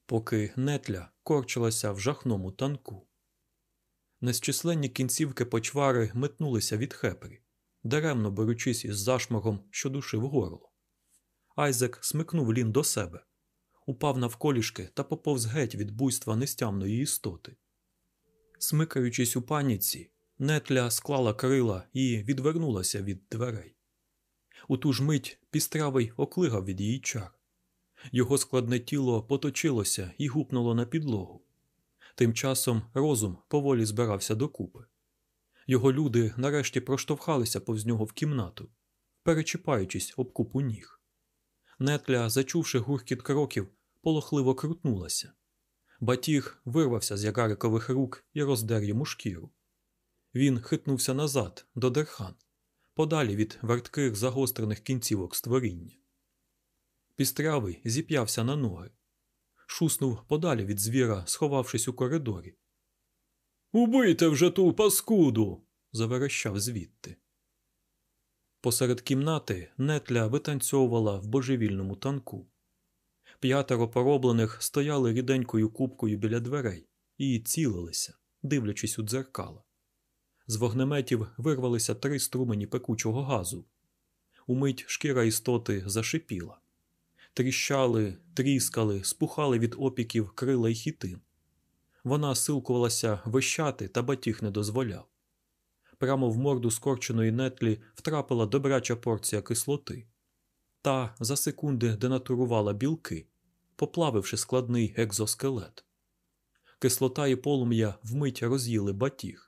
поки нетля корчилася в жахному танку. Незчисленні кінцівки почвари метнулися від хепрі, даремно беручись із зашморгом, що душив горло. Айзек смикнув лін до себе, упав навколішки та поповз геть від буйства нестямної істоти. Смикаючись у паніці, нетля склала крила і відвернулася від дверей. У ту ж мить пістравий оклигав від її чар. Його складне тіло поточилося і гупнуло на підлогу. Тим часом розум поволі збирався докупи. Його люди нарешті проштовхалися повз нього в кімнату, перечіпаючись об купу ніг. Нетля, зачувши гуркіт кроків, полохливо крутнулася. Батіг вирвався з ягарикових рук і роздер йому шкіру. Він хитнувся назад, до дерхан, подалі від вертких загострених кінцівок створіння. Пістрявий зіп'явся на ноги, шуснув подалі від звіра, сховавшись у коридорі. Убийте вже ту паскуду. заверещав звідти. Посеред кімнати нетля витанцьовувала в божевільному танку. П'ятеро пороблених стояли ріденькою кубкою біля дверей і цілилися, дивлячись у дзеркала. З вогнеметів вирвалися три струмені пекучого газу. Умить шкіра істоти зашипіла. Тріщали, тріскали, спухали від опіків крила й хітин. Вона силкувалася вищати, та батіг не дозволяв. Прямо в морду скорченої нетлі втрапила добряча порція кислоти. Та за секунди денатурувала білки, поплавивши складний екзоскелет. Кислота і полум'я вмить роз'їли батіг,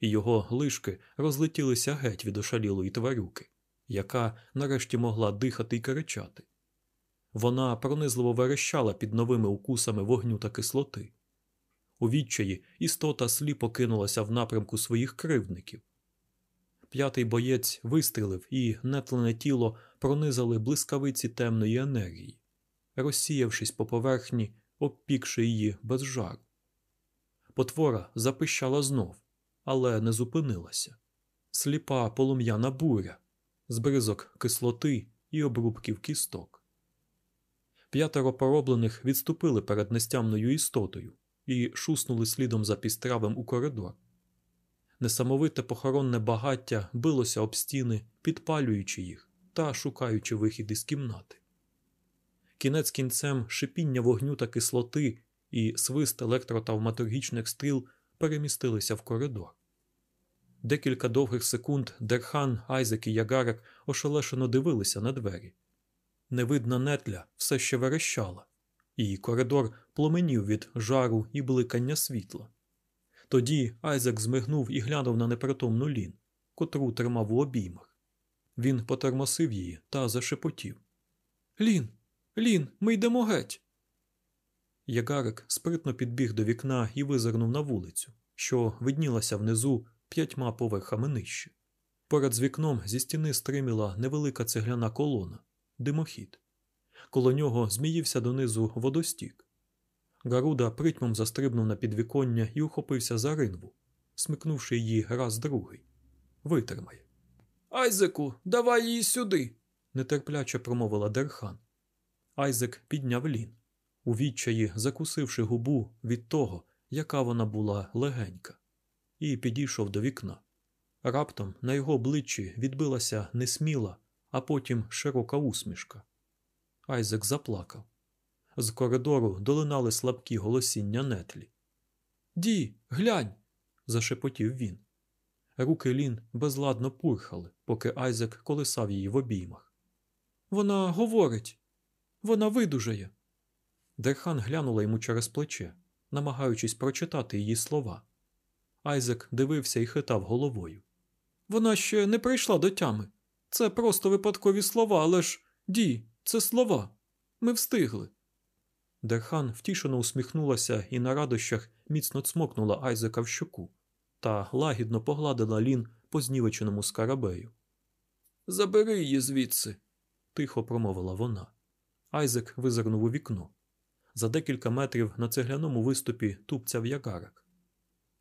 і його лишки розлетілися геть від ошалілої тварюки, яка нарешті могла дихати й кричати. Вона пронизливо верещала під новими укусами вогню та кислоти. У відчаї істота сліпо кинулася в напрямку своїх кривдників. П'ятий боєць вистрілив і нетлене тіло пронизали блискавиці темної енергії, розсіявшись по поверхні, обпікши її без жару. Потвора запищала знов, але не зупинилася. Сліпа полум'яна буря, збризок кислоти і обрубків кісток. П'ятеро пороблених відступили перед нестямною істотою і шуснули слідом за пістравим у коридор. Несамовите похоронне багаття билося об стіни, підпалюючи їх та шукаючи вихід із кімнати. Кінець кінцем шипіння вогню та кислоти і свист електротавматургічних стріл перемістилися в коридор. Декілька довгих секунд Дерхан, Айзек і Ягарик ошелешено дивилися на двері. Невидна нетля все ще верещала, і коридор пломенів від жару і бликання світла. Тоді Айзек змигнув і глянув на непритомну Лін, котру тримав у обіймах. Він потермосив її та зашепотів. Лін, Лін, ми йдемо геть. Ягарик спритно підбіг до вікна і визирнув на вулицю, що виднілася внизу п'ятьма поверхами нижче. Поряд з вікном зі стіни стриміла невелика цегляна колона, димохід. Коло нього зміївся донизу водостік. Гаруда притьмом застрибнув на підвіконня і ухопився за ринву, смикнувши її раз другий. Витримає. Айзеку, давай її сюди. нетерпляче промовила Дерхан. Айзек підняв Лін. У відчаї закусивши губу від того, яка вона була легенька, і підійшов до вікна. Раптом на його обличчі відбилася несміла, а потім широка усмішка. Айзек заплакав. З коридору долинали слабкі голосіння нетлі. Ді, глянь. зашепотів він. Руки Лін безладно пурхали, поки Айзек колисав її в обіймах. Вона говорить, вона видужає. Дерхан глянула йому через плече, намагаючись прочитати її слова. Айзек дивився і хитав головою. Вона ще не прийшла до тями. Це просто випадкові слова, але ж Ді, це слова. Ми встигли. Дерхан втішено усміхнулася і на радощах міцно цмокнула Айзека в щоку та лагідно погладила Лін по знівеченому скарабею. Забери її звідси, тихо промовила вона. Айзек визирнув у вікно. За декілька метрів на цегляному виступі тупцяв Ягарик.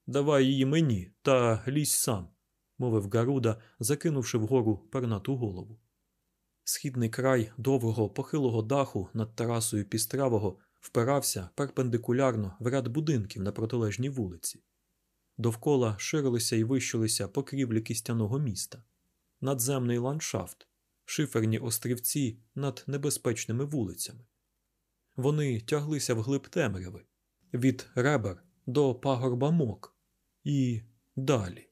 Давай її мені та лізь сам, мовив гаруда, закинувши вгору пернату голову. Східний край довгого похилого даху над терасою пістравого впирався перпендикулярно в ряд будинків на протилежній вулиці. Довкола ширилися і вищилися покрівлі кістяного міста, надземний ландшафт, шиферні острівці над небезпечними вулицями. Вони тяглися вглиб темряви від ребер до пагорба мок і далі.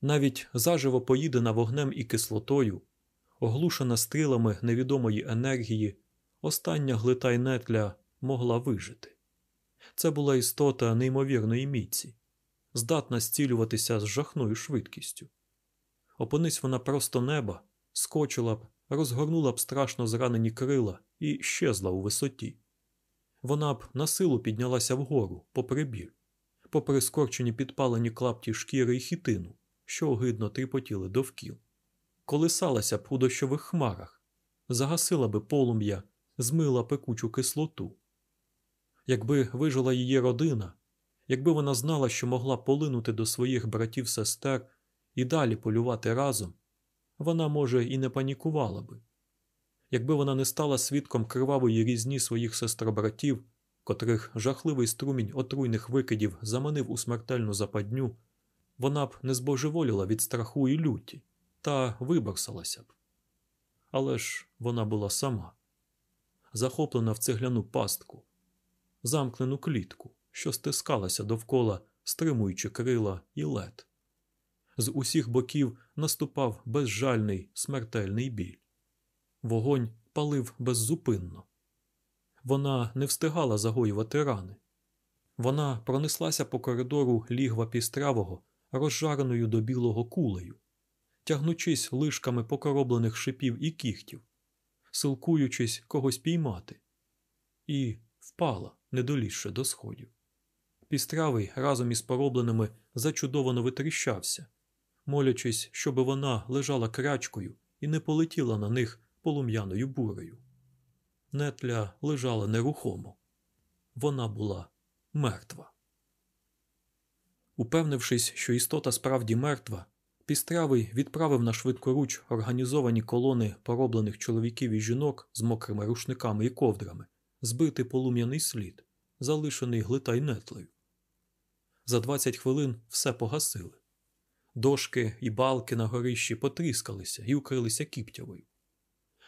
Навіть заживо поїдена вогнем і кислотою, оглушена стрілами невідомої енергії, остання глита й нетля могла вижити. Це була істота неймовірної міці, здатна зцілюватися з жахною швидкістю. Опинись вона просто неба, скочила б, розгорнула б страшно зранені крила і щезла у висоті. Вона б на силу піднялася вгору, попри біль, попри скорчені підпалені клапті шкіри і хітину, що огидно тріпотіли довкіл, колисалася б у дощових хмарах, загасила би полум'я, змила пекучу кислоту. Якби вижила її родина, якби вона знала, що могла полинути до своїх братів сестер і далі полювати разом, вона, може, і не панікувала би. Якби вона не стала свідком кривавої різні своїх сестробратів, котрих жахливий струмінь отруйних викидів заманив у смертельну западню, вона б не збожеволіла від страху і люті та виборсалася б. Але ж вона була сама, захоплена в цегляну пастку, замкнену клітку, що стискалася довкола, стримуючи крила і лед. З усіх боків наступав безжальний смертельний біль. Вогонь палив беззупинно. Вона не встигала загоювати рани. Вона пронеслася по коридору лігва пістравого, розжареною до білого кулею, тягнучись лишками покороблених шипів і кіхтів, силкуючись когось піймати, і впала, не долізши до сходів. Пістравий разом із поробленими зачудовано витріщався, молячись, щоб вона лежала крачкою і не полетіла на них полум'яною бурею. Нетля лежала нерухомо. Вона була мертва. Упевнившись, що істота справді мертва, пістрявий відправив на швидкоруч організовані колони пороблених чоловіків і жінок з мокрими рушниками і ковдрами, збити полум'яний слід, залишений глитай нетлею. За 20 хвилин все погасили. Дошки і балки на горищі потріскалися і укрилися кіптявою.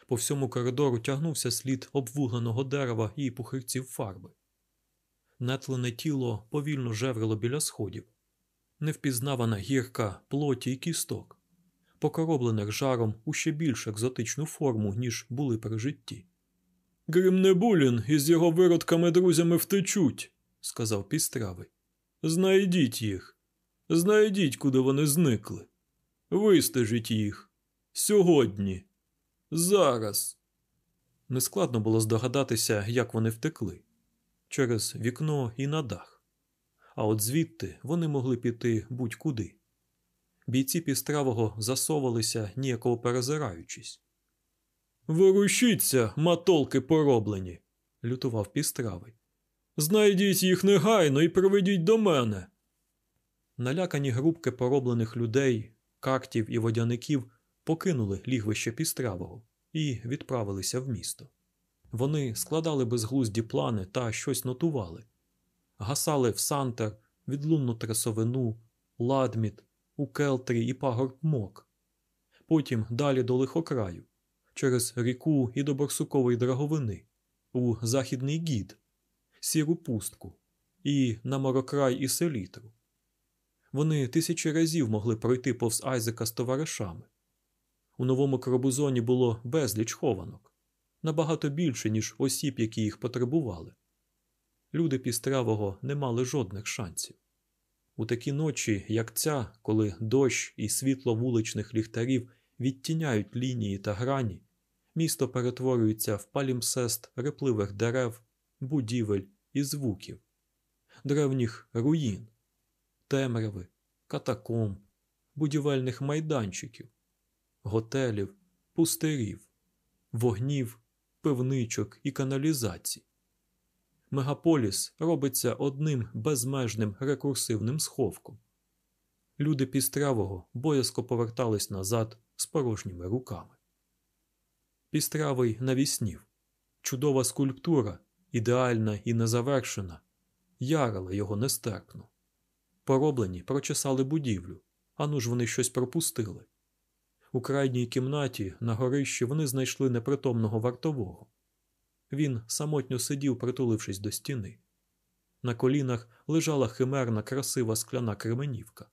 По всьому коридору тягнувся слід обвугленого дерева і пухирців фарби. Нетлене тіло повільно жеврило біля сходів, невпізнавана гірка плоті і кісток, покороблених жаром у ще більш екзотичну форму, ніж були при житті. Гримнебулін із його виродками друзями втечуть, сказав пістравий. Знайдіть їх, знайдіть, куди вони зникли. Вистежіть їх. Сьогодні. Зараз. Нескладно було здогадатися, як вони втекли через вікно і на дах. А от звідти вони могли піти будь-куди. Бійці пістравого засовувалися, ніяково перезираючись. Ворушіться, матолки пороблені, лютував пістравий. Знайдіть їх негайно і приведіть до мене. Налякані групки пороблених людей, кактів і водяників покинули лігвище пістравого і відправилися в місто. Вони складали безглузді плани та щось нотували, гасали в Сантер, відлунну трасовину, ладміт, у Келтрі і пагорб Мок, потім далі до лихокраю, через ріку і до Борсукової драговини, у Західний Гід, Сіру пустку і на Морокрай і Селітру. Вони тисячі разів могли пройти повз Айзека з товаришами. У новому Крабузоні було безліч хованок, набагато більше, ніж осіб, які їх потребували. Люди пістрявого не мали жодних шансів. У такі ночі, як ця, коли дощ і світло вуличних ліхтарів відтіняють лінії та грані, місто перетворюється в палімсест репливих дерев, будівель і звуків, древніх руїн, темряви, катакомб, будівельних майданчиків, готелів, пустирів, вогнів, пивничок і каналізацій. Мегаполіс робиться одним безмежним рекурсивним сховком. Люди пістрявого боязко повертались назад з порожніми руками. Пістрявий навіснів, чудова скульптура, ідеальна і незавершена, ярила його нестерпно. Пороблені прочесали будівлю, ану ж вони щось пропустили. У крайній кімнаті на горищі вони знайшли непритомного вартового. Він самотньо сидів, притулившись до стіни. На колінах лежала химерна красива скляна кременівка.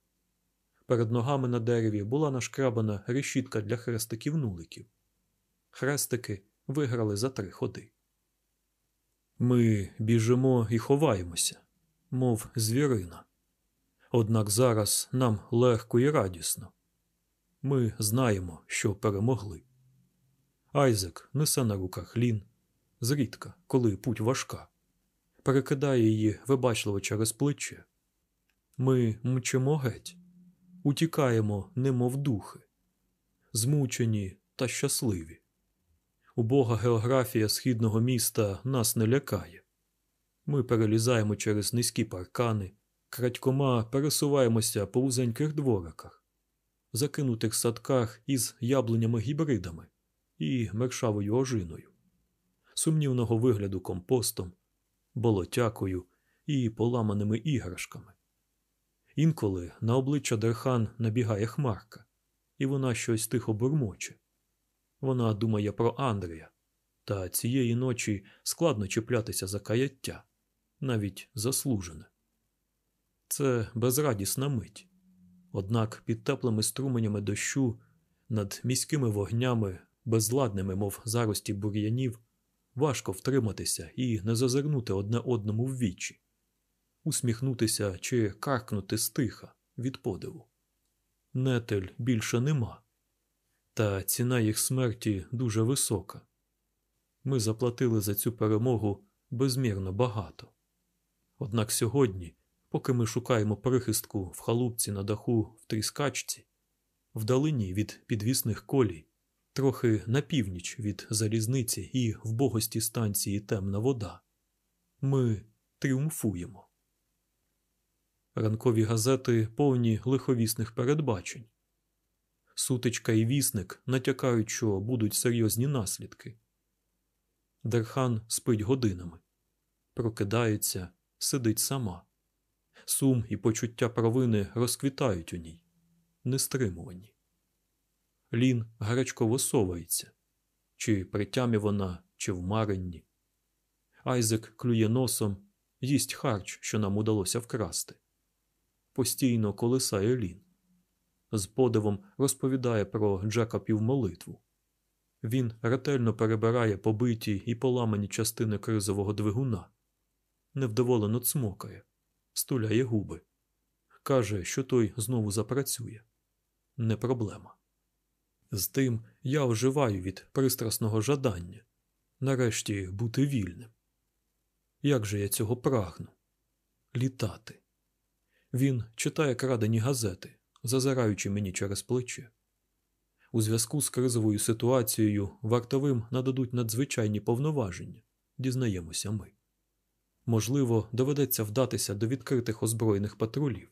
Перед ногами на дереві була нашкрабана решітка для хрестиків нуликів. Хрестики виграли за три ходи. Ми біжимо і ховаємося, мов звірина. Однак зараз нам легко і радісно. Ми знаємо, що перемогли. Айзек несе на руках лін, зрідка, коли путь важка, перекидає її вибачливо через плече. Ми мчимо геть, утікаємо, немов духи, змучені та щасливі. Убога географія східного міста нас не лякає. Ми перелізаємо через низькі паркани, крадькома пересуваємося по вузеньких двориках, закинутих садках із яблунями гібридами і миршавою ожиною, сумнівного вигляду компостом, болотякою і поламаними іграшками. Інколи на обличчя Дерхан набігає хмарка, і вона щось тихо бурмоче. Вона думає про Андрія, та цієї ночі складно чіплятися за каяття, навіть заслужене. Це безрадісна мить. Однак під теплими струменями дощу, над міськими вогнями, безладними, мов зарості бур'янів, важко втриматися і не зазирнути одне одному в вічі, усміхнутися чи каркнути стиха від подиву. Нетель більше нема, та ціна їх смерті дуже висока. Ми заплатили за цю перемогу безмірно багато. Однак сьогодні поки ми шукаємо прихистку в халупці на даху в тріскачці, вдалині від підвісних колій, трохи на північ від залізниці і в богості станції темна вода. Ми тріумфуємо. Ранкові газети повні лиховісних передбачень. Сутичка і вісник натякають, що будуть серйозні наслідки. Дерхан спить годинами, прокидається, сидить сама. Сум і почуття провини розквітають у ній, нестримувані. Лін гарячково совається, чи при тямі вона, чи в маренні. Айзек клює носом, їсть харч, що нам удалося вкрасти. Постійно колисає Лін. З подивом розповідає про Джека Півмолитву. Він ретельно перебирає побиті і поламані частини кризового двигуна, невдоволено цмокає стуляє губи. Каже, що той знову запрацює. Не проблема. З тим я оживаю від пристрасного жадання нарешті бути вільним. Як же я цього прагну? Літати. Він читає крадені газети, зазираючи мені через плече. У зв'язку з кризовою ситуацією вартовим нададуть надзвичайні повноваження, дізнаємося ми. Можливо, доведеться вдатися до відкритих озброєних патрулів.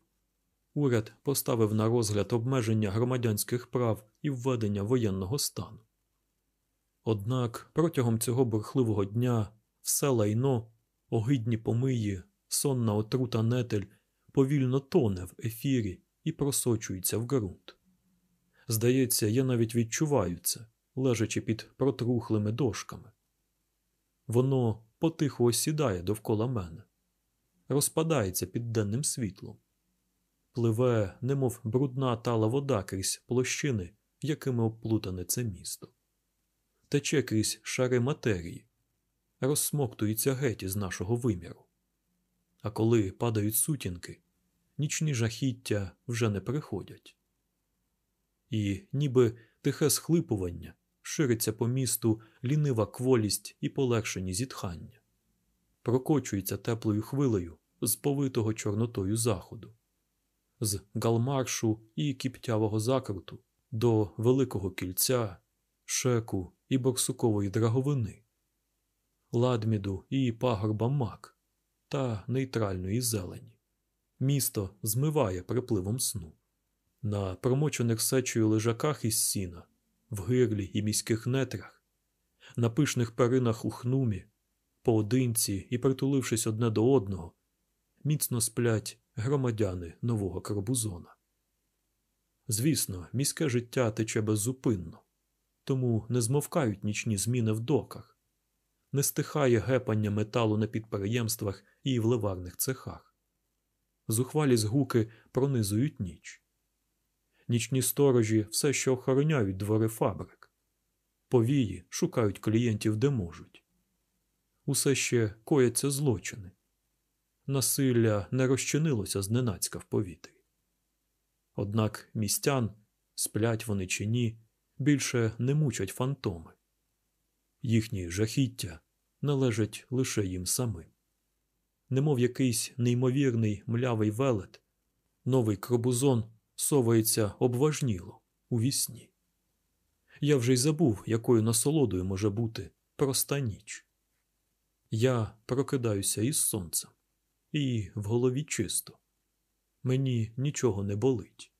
Уряд поставив на розгляд обмеження громадянських прав і введення воєнного стану. Однак протягом цього бурхливого дня все лайно, огидні помиї, сонна отрута нетель повільно тоне в ефірі і просочується в ґрунт. Здається, я навіть відчуваю це, лежачи під протрухлими дошками. Воно потиху осідає довкола мене, розпадається під денним світлом, пливе, немов брудна тала вода крізь площини, якими оплутане це місто, тече крізь шари матерії, розсмоктується геть із нашого виміру. А коли падають сутінки, нічні жахіття вже не приходять. І ніби тихе схлипування шириться по місту лінива кволість і полегшені зітхання, прокочується теплою хвилею з повитого чорнотою заходу, з галмаршу і кіптявого закруту до Великого кільця, шеку і борсукової драговини, ладміду і пагорба мак та нейтральної зелені. Місто змиває припливом сну. На промочених сечею лежаках із сіна, в гирлі і міських нетрах, на пишних перинах у хнумі, поодинці і притулившись одне до одного, міцно сплять громадяни нового Карбузона. Звісно, міське життя тече беззупинно, тому не змовкають нічні зміни в доках, не стихає гепання металу на підприємствах і в ливарних цехах. Зухвалі згуки пронизують ніч. Нічні сторожі все ще охороняють двори фабрик, повії шукають клієнтів де можуть. Усе ще кояться злочини. Насилля не розчинилося зненацька в повітрі. Однак містян, сплять вони чи ні, більше не мучать фантоми. Їхні жахіття належать лише їм самим. Немов якийсь неймовірний млявий велет, новий кробузон совається обважніло у вісні. Я вже й забув, якою насолодою може бути проста ніч. Я прокидаюся із сонцем, і в голові чисто. Мені нічого не болить.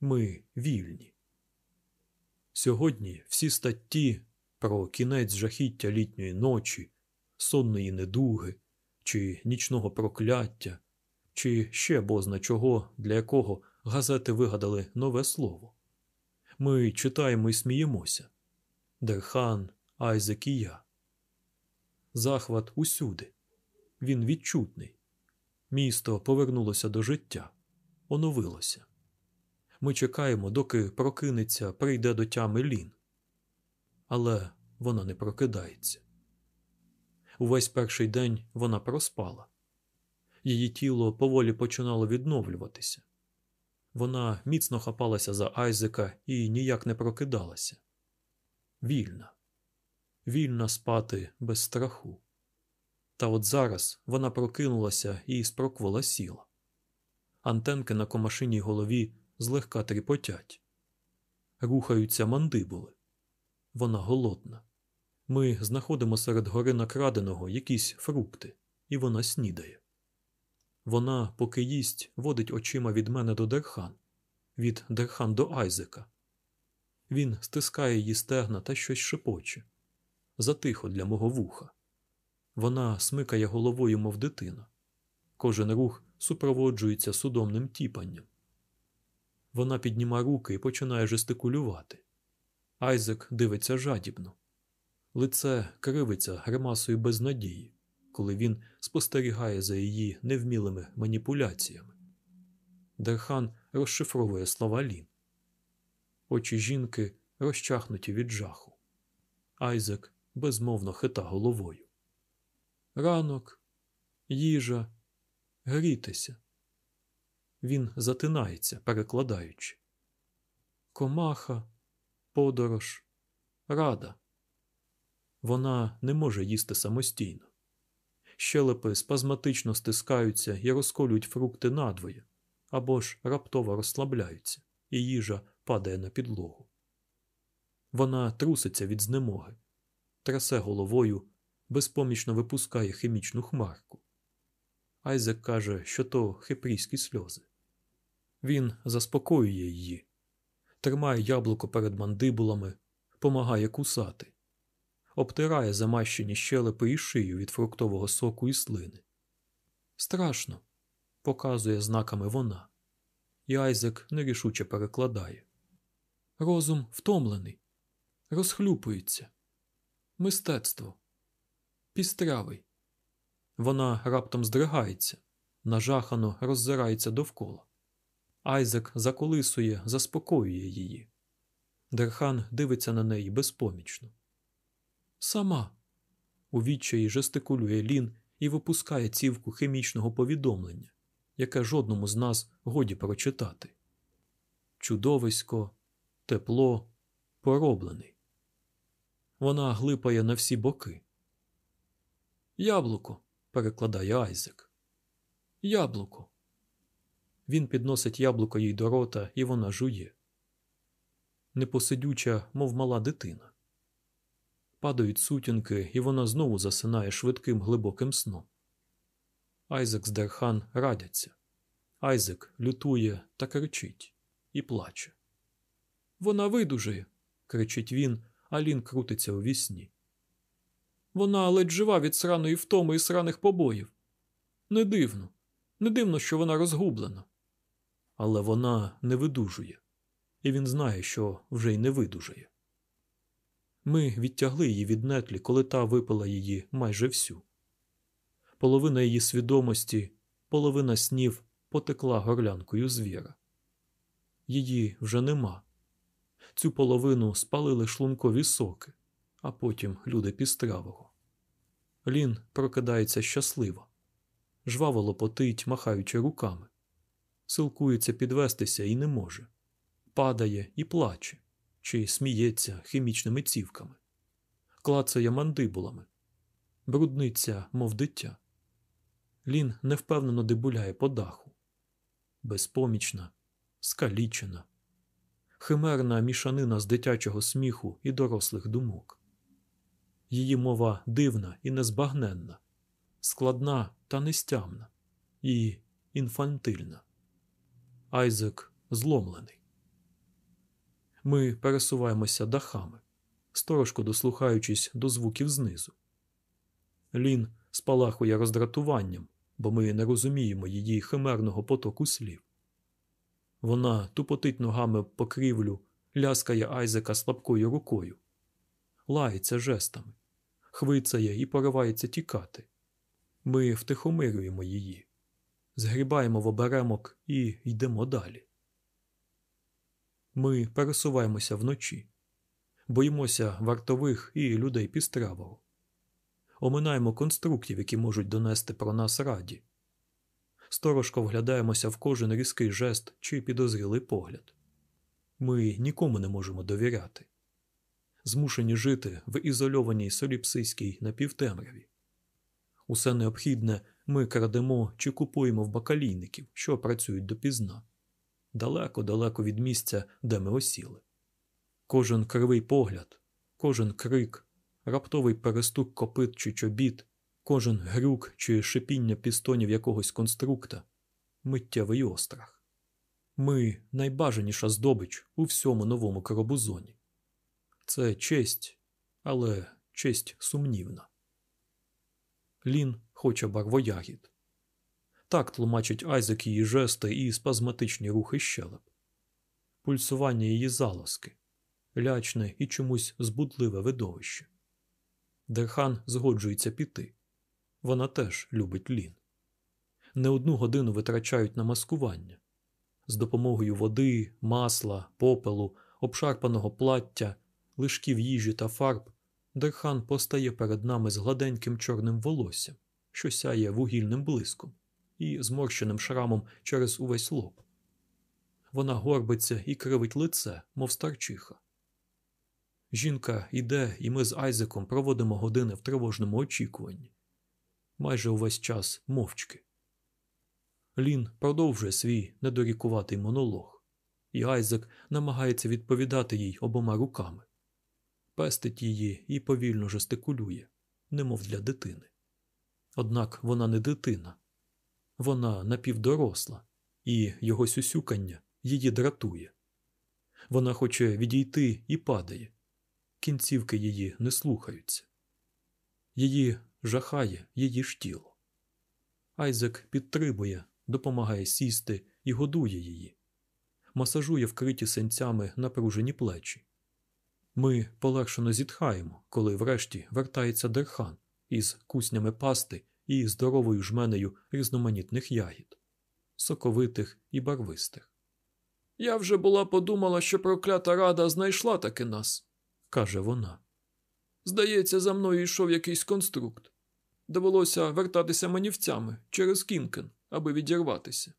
Ми вільні. Сьогодні всі статті про кінець жахіття літньої ночі, сонної недуги чи нічного прокляття, чи ще бозна чого, для якого газети вигадали нове слово. Ми читаємо і сміємося. Дерхан, Айзек і я. Захват усюди. Він відчутний. Місто повернулося до життя, оновилося. Ми чекаємо, доки прокинеться, прийде до тями лін. Але вона не прокидається. Увесь перший день вона проспала. Її тіло поволі починало відновлюватися. Вона міцно хапалася за Айзека і ніяк не прокидалася. Вільна, вільна спати без страху. Та от зараз вона прокинулася і спроквола сіла. Антенки на комашиній голові злегка тріпотять. Рухаються мандибули. Вона голодна. Ми знаходимо серед гори накраденого якісь фрукти, і вона снідає. Вона, поки їсть, водить очима від мене до Дерхан, від Дерхан до Айзека. Він стискає її стегна та щось шепоче. Затихо для мого вуха. Вона смикає головою, мов дитина. Кожен рух супроводжується судомним тіпанням. Вона піднімає руки і починає жестикулювати. Айзек дивиться жадібно. Лице кривиться гримасою безнадії коли він спостерігає за її невмілими маніпуляціями. Дерхан розшифровує слова Лін. Очі жінки розчахнуті від жаху. Айзек безмовно хита головою. Ранок, їжа, грітися. Він затинається, перекладаючи. Комаха, подорож, рада. Вона не може їсти самостійно щелепи спазматично стискаються і розколюють фрукти надвоє, або ж раптово розслабляються, і їжа падає на підлогу. Вона труситься від знемоги, трясе головою, безпомічно випускає хімічну хмарку. Айзек каже, що то хипрійські сльози. Він заспокоює її, тримає яблуко перед мандибулами, помагає кусати, обтирає замащені щелепи і шию від фруктового соку і слини. Страшно, показує знаками вона, і Айзек нерішуче перекладає. Розум втомлений, розхлюпується. Мистецтво. Пістрявий. Вона раптом здригається, нажахано роззирається довкола. Айзек заколисує, заспокоює її. Дерхан дивиться на неї безпомічно. Сама. У відчаї жестикулює Лін і випускає цівку хімічного повідомлення, яке жодному з нас годі прочитати. Чудовисько, тепло, пороблений. Вона глипає на всі боки. Яблуко, перекладає Айзек. Яблуко. Він підносить яблуко їй до рота, і вона жує. Непосидюча, мов мала дитина. Падають сутінки, і вона знову засинає швидким глибоким сном. Айзек з Дерхан радяться. Айзек лютує та кричить і плаче. Вона видужає, кричить він, а Лін крутиться уві сні. Вона ледь жива від сраної втоми і сраних побоїв. Не дивно, не дивно, що вона розгублена. Але вона не видужує, і він знає, що вже й не видужає. Ми відтягли її від нетлі, коли та випила її майже всю. Половина її свідомості, половина снів потекла горлянкою звіра. Її вже нема. Цю половину спалили шлункові соки, а потім люди пістравого. Лін прокидається щасливо, жваво лопотить, махаючи руками, силкується підвестися і не може, падає і плаче, чи сміється хімічними цівками, клацає мандибулами, брудниться, мов дитя. Лін невпевнено дебуляє по даху, безпомічна, скалічена, химерна мішанина з дитячого сміху і дорослих думок. Її мова дивна і незбагненна, складна та нестямна і інфантильна. Айзек зломлений. Ми пересуваємося дахами, сторожко дослухаючись до звуків знизу. Лін спалахує роздратуванням, бо ми не розуміємо її химерного потоку слів. Вона тупотить ногами по крівлю, ляскає Айзека слабкою рукою, лається жестами, хвицає і поривається тікати. Ми втихомирюємо її, згрібаємо в оберемок і йдемо далі. Ми пересуваємося вночі, боїмося вартових і людей пістравого, оминаємо конструктів, які можуть донести про нас раді. Сторожко вглядаємося в кожен різкий жест чи підозрілий погляд. Ми нікому не можемо довіряти, змушені жити в ізольованій соліпсиській напівтемряві. Усе необхідне ми крадемо чи купуємо в бакалійників, що працюють допізна, далеко-далеко від місця, де ми осіли. Кожен кривий погляд, кожен крик, раптовий перестук копит чи чобіт, кожен грюк чи шипіння пістонів якогось конструкта миттєвий острах. Ми найбажаніша здобич у всьому Новому Кробузоні. Це честь, але честь сумнівна. Лін хоче барвоягід. Так тлумачить Айзек її жести і спазматичні рухи щелеп, пульсування її залозки, лячне і чомусь збудливе видовище. Дерхан згоджується піти. Вона теж любить Лін. Не одну годину витрачають на маскування з допомогою води, масла, попелу, обшарпаного плаття, лишків їжі та фарб. Дерхан постає перед нами з гладеньким чорним волоссям, що сяє вугільним блиском, і зморщеним шрамом через увесь лоб. Вона горбиться і кривить лице, мов старчиха. Жінка йде, і ми з Айзеком проводимо години в тривожному очікуванні. Майже увесь час мовчки. Лін продовжує свій недорікуватий монолог, і Айзек намагається відповідати їй обома руками, пестить її і повільно жестикулює, немов для дитини. Однак вона не дитина, вона напівдоросла, і його сюсюкання її дратує. Вона хоче відійти і падає, кінцівки її не слухаються. Її жахає її ж тіло. Айзек підтримує, допомагає сісти і годує її, масажує вкриті сенцями напружені плечі. Ми полегшено зітхаємо, коли врешті вертається дерхан із куснями пасти і здоровою жменею різноманітних ягід, соковитих і барвистих. Я вже була подумала, що проклята рада знайшла таки нас, каже вона. Здається, за мною йшов якийсь конструкт. Довелося вертатися манівцями через Кінкен, аби відірватися.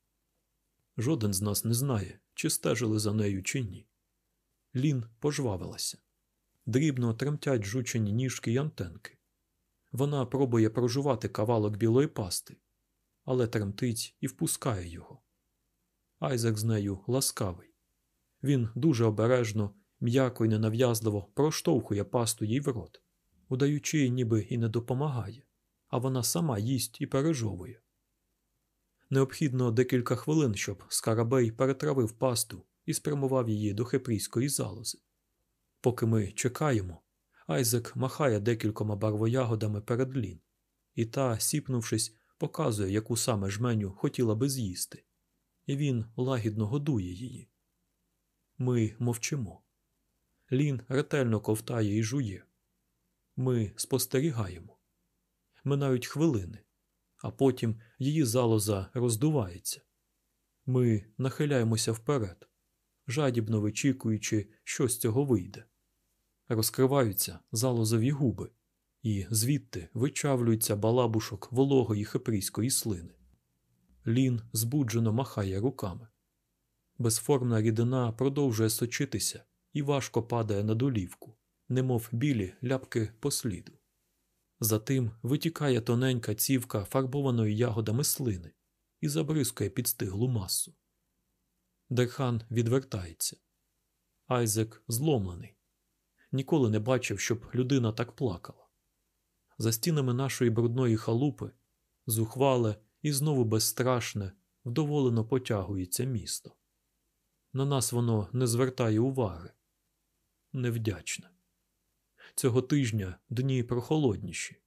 Жоден з нас не знає, чи стежили за нею, чи ні. Лін пожвавилася. Дрібно тремтять жучені ніжки й антенки. Вона пробує прожувати кавалок білої пасти, але тремтить і впускає його. Айзек з нею ласкавий. Він дуже обережно, м'яко і ненав'язливо проштовхує пасту їй в рот, удаючи, ніби і не допомагає, а вона сама їсть і пережовує. Необхідно декілька хвилин, щоб Скарабей перетравив пасту і спрямував її до хепрійської залози. Поки ми чекаємо, Айзек махає декількома барвоягодами перед лін, і та, сіпнувшись, показує, яку саме жменю хотіла би з'їсти, і він лагідно годує її. Ми мовчимо. Лін ретельно ковтає і жує. Ми спостерігаємо. Минають хвилини, а потім її залоза роздувається. Ми нахиляємося вперед, жадібно вичікуючи, що з цього вийде. Розкриваються залозові губи, і звідти вичавлюється балабушок вологої хипрійської слини. Лін збуджено махає руками. Безформна рідина продовжує сочитися і важко падає на долівку, немов білі ляпки посліду. Затим витікає тоненька цівка фарбованої ягодами слини і забризкає підстиглу масу. Дерхан відвертається. Айзек зломлений. Ніколи не бачив, щоб людина так плакала. За стінами нашої брудної халупи, зухвале і знову безстрашне, вдоволено потягується місто. На нас воно не звертає уваги. Невдячне. Цього тижня дні прохолодніші,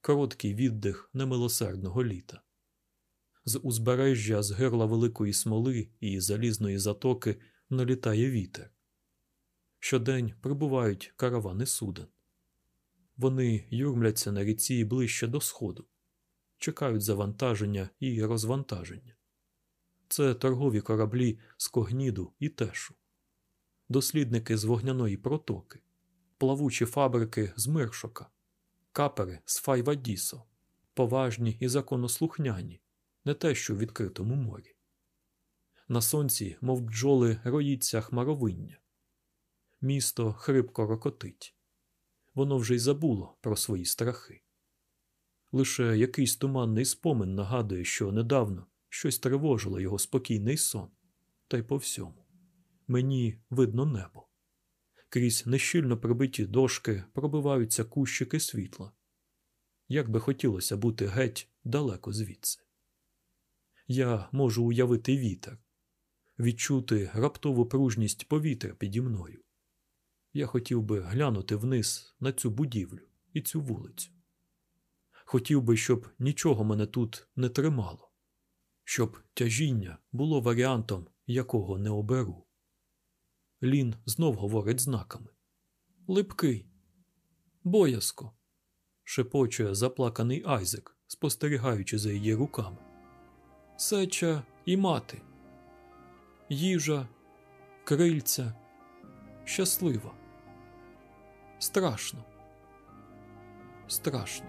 короткий віддих немилосердного літа. З узбережжя з гирла великої смоли і залізної затоки налітає вітер. Щодень прибувають каравани суден. Вони юрмляться на ріці ближче до сходу, чекають завантаження і розвантаження. Це торгові кораблі з когніду і тешу, дослідники з вогняної протоки, плавучі фабрики з Миршока, капери з Файвадісо, поважні і законослухняні, не те, що в відкритому морі. На сонці, мов бджоли, роїться хмаровиння. Місто хрипко рокотить. Воно вже й забуло про свої страхи. Лише якийсь туманний спомин нагадує, що недавно щось тривожило його спокійний сон, та й по всьому. Мені видно небо. Крізь нещільно прибиті дошки пробиваються кущики світла. Як би хотілося бути геть далеко звідси. Я можу уявити вітер, відчути раптову пружність повітря піді мною. Я хотів би глянути вниз на цю будівлю і цю вулицю. Хотів би, щоб нічого мене тут не тримало, щоб тяжіння було варіантом, якого не оберу. Лін знов говорить знаками. Липкий, боязко, шепоче заплаканий Айзек, спостерігаючи за її руками. Сеча і мати, їжа, крильця, щаслива. Страшно. Страшно.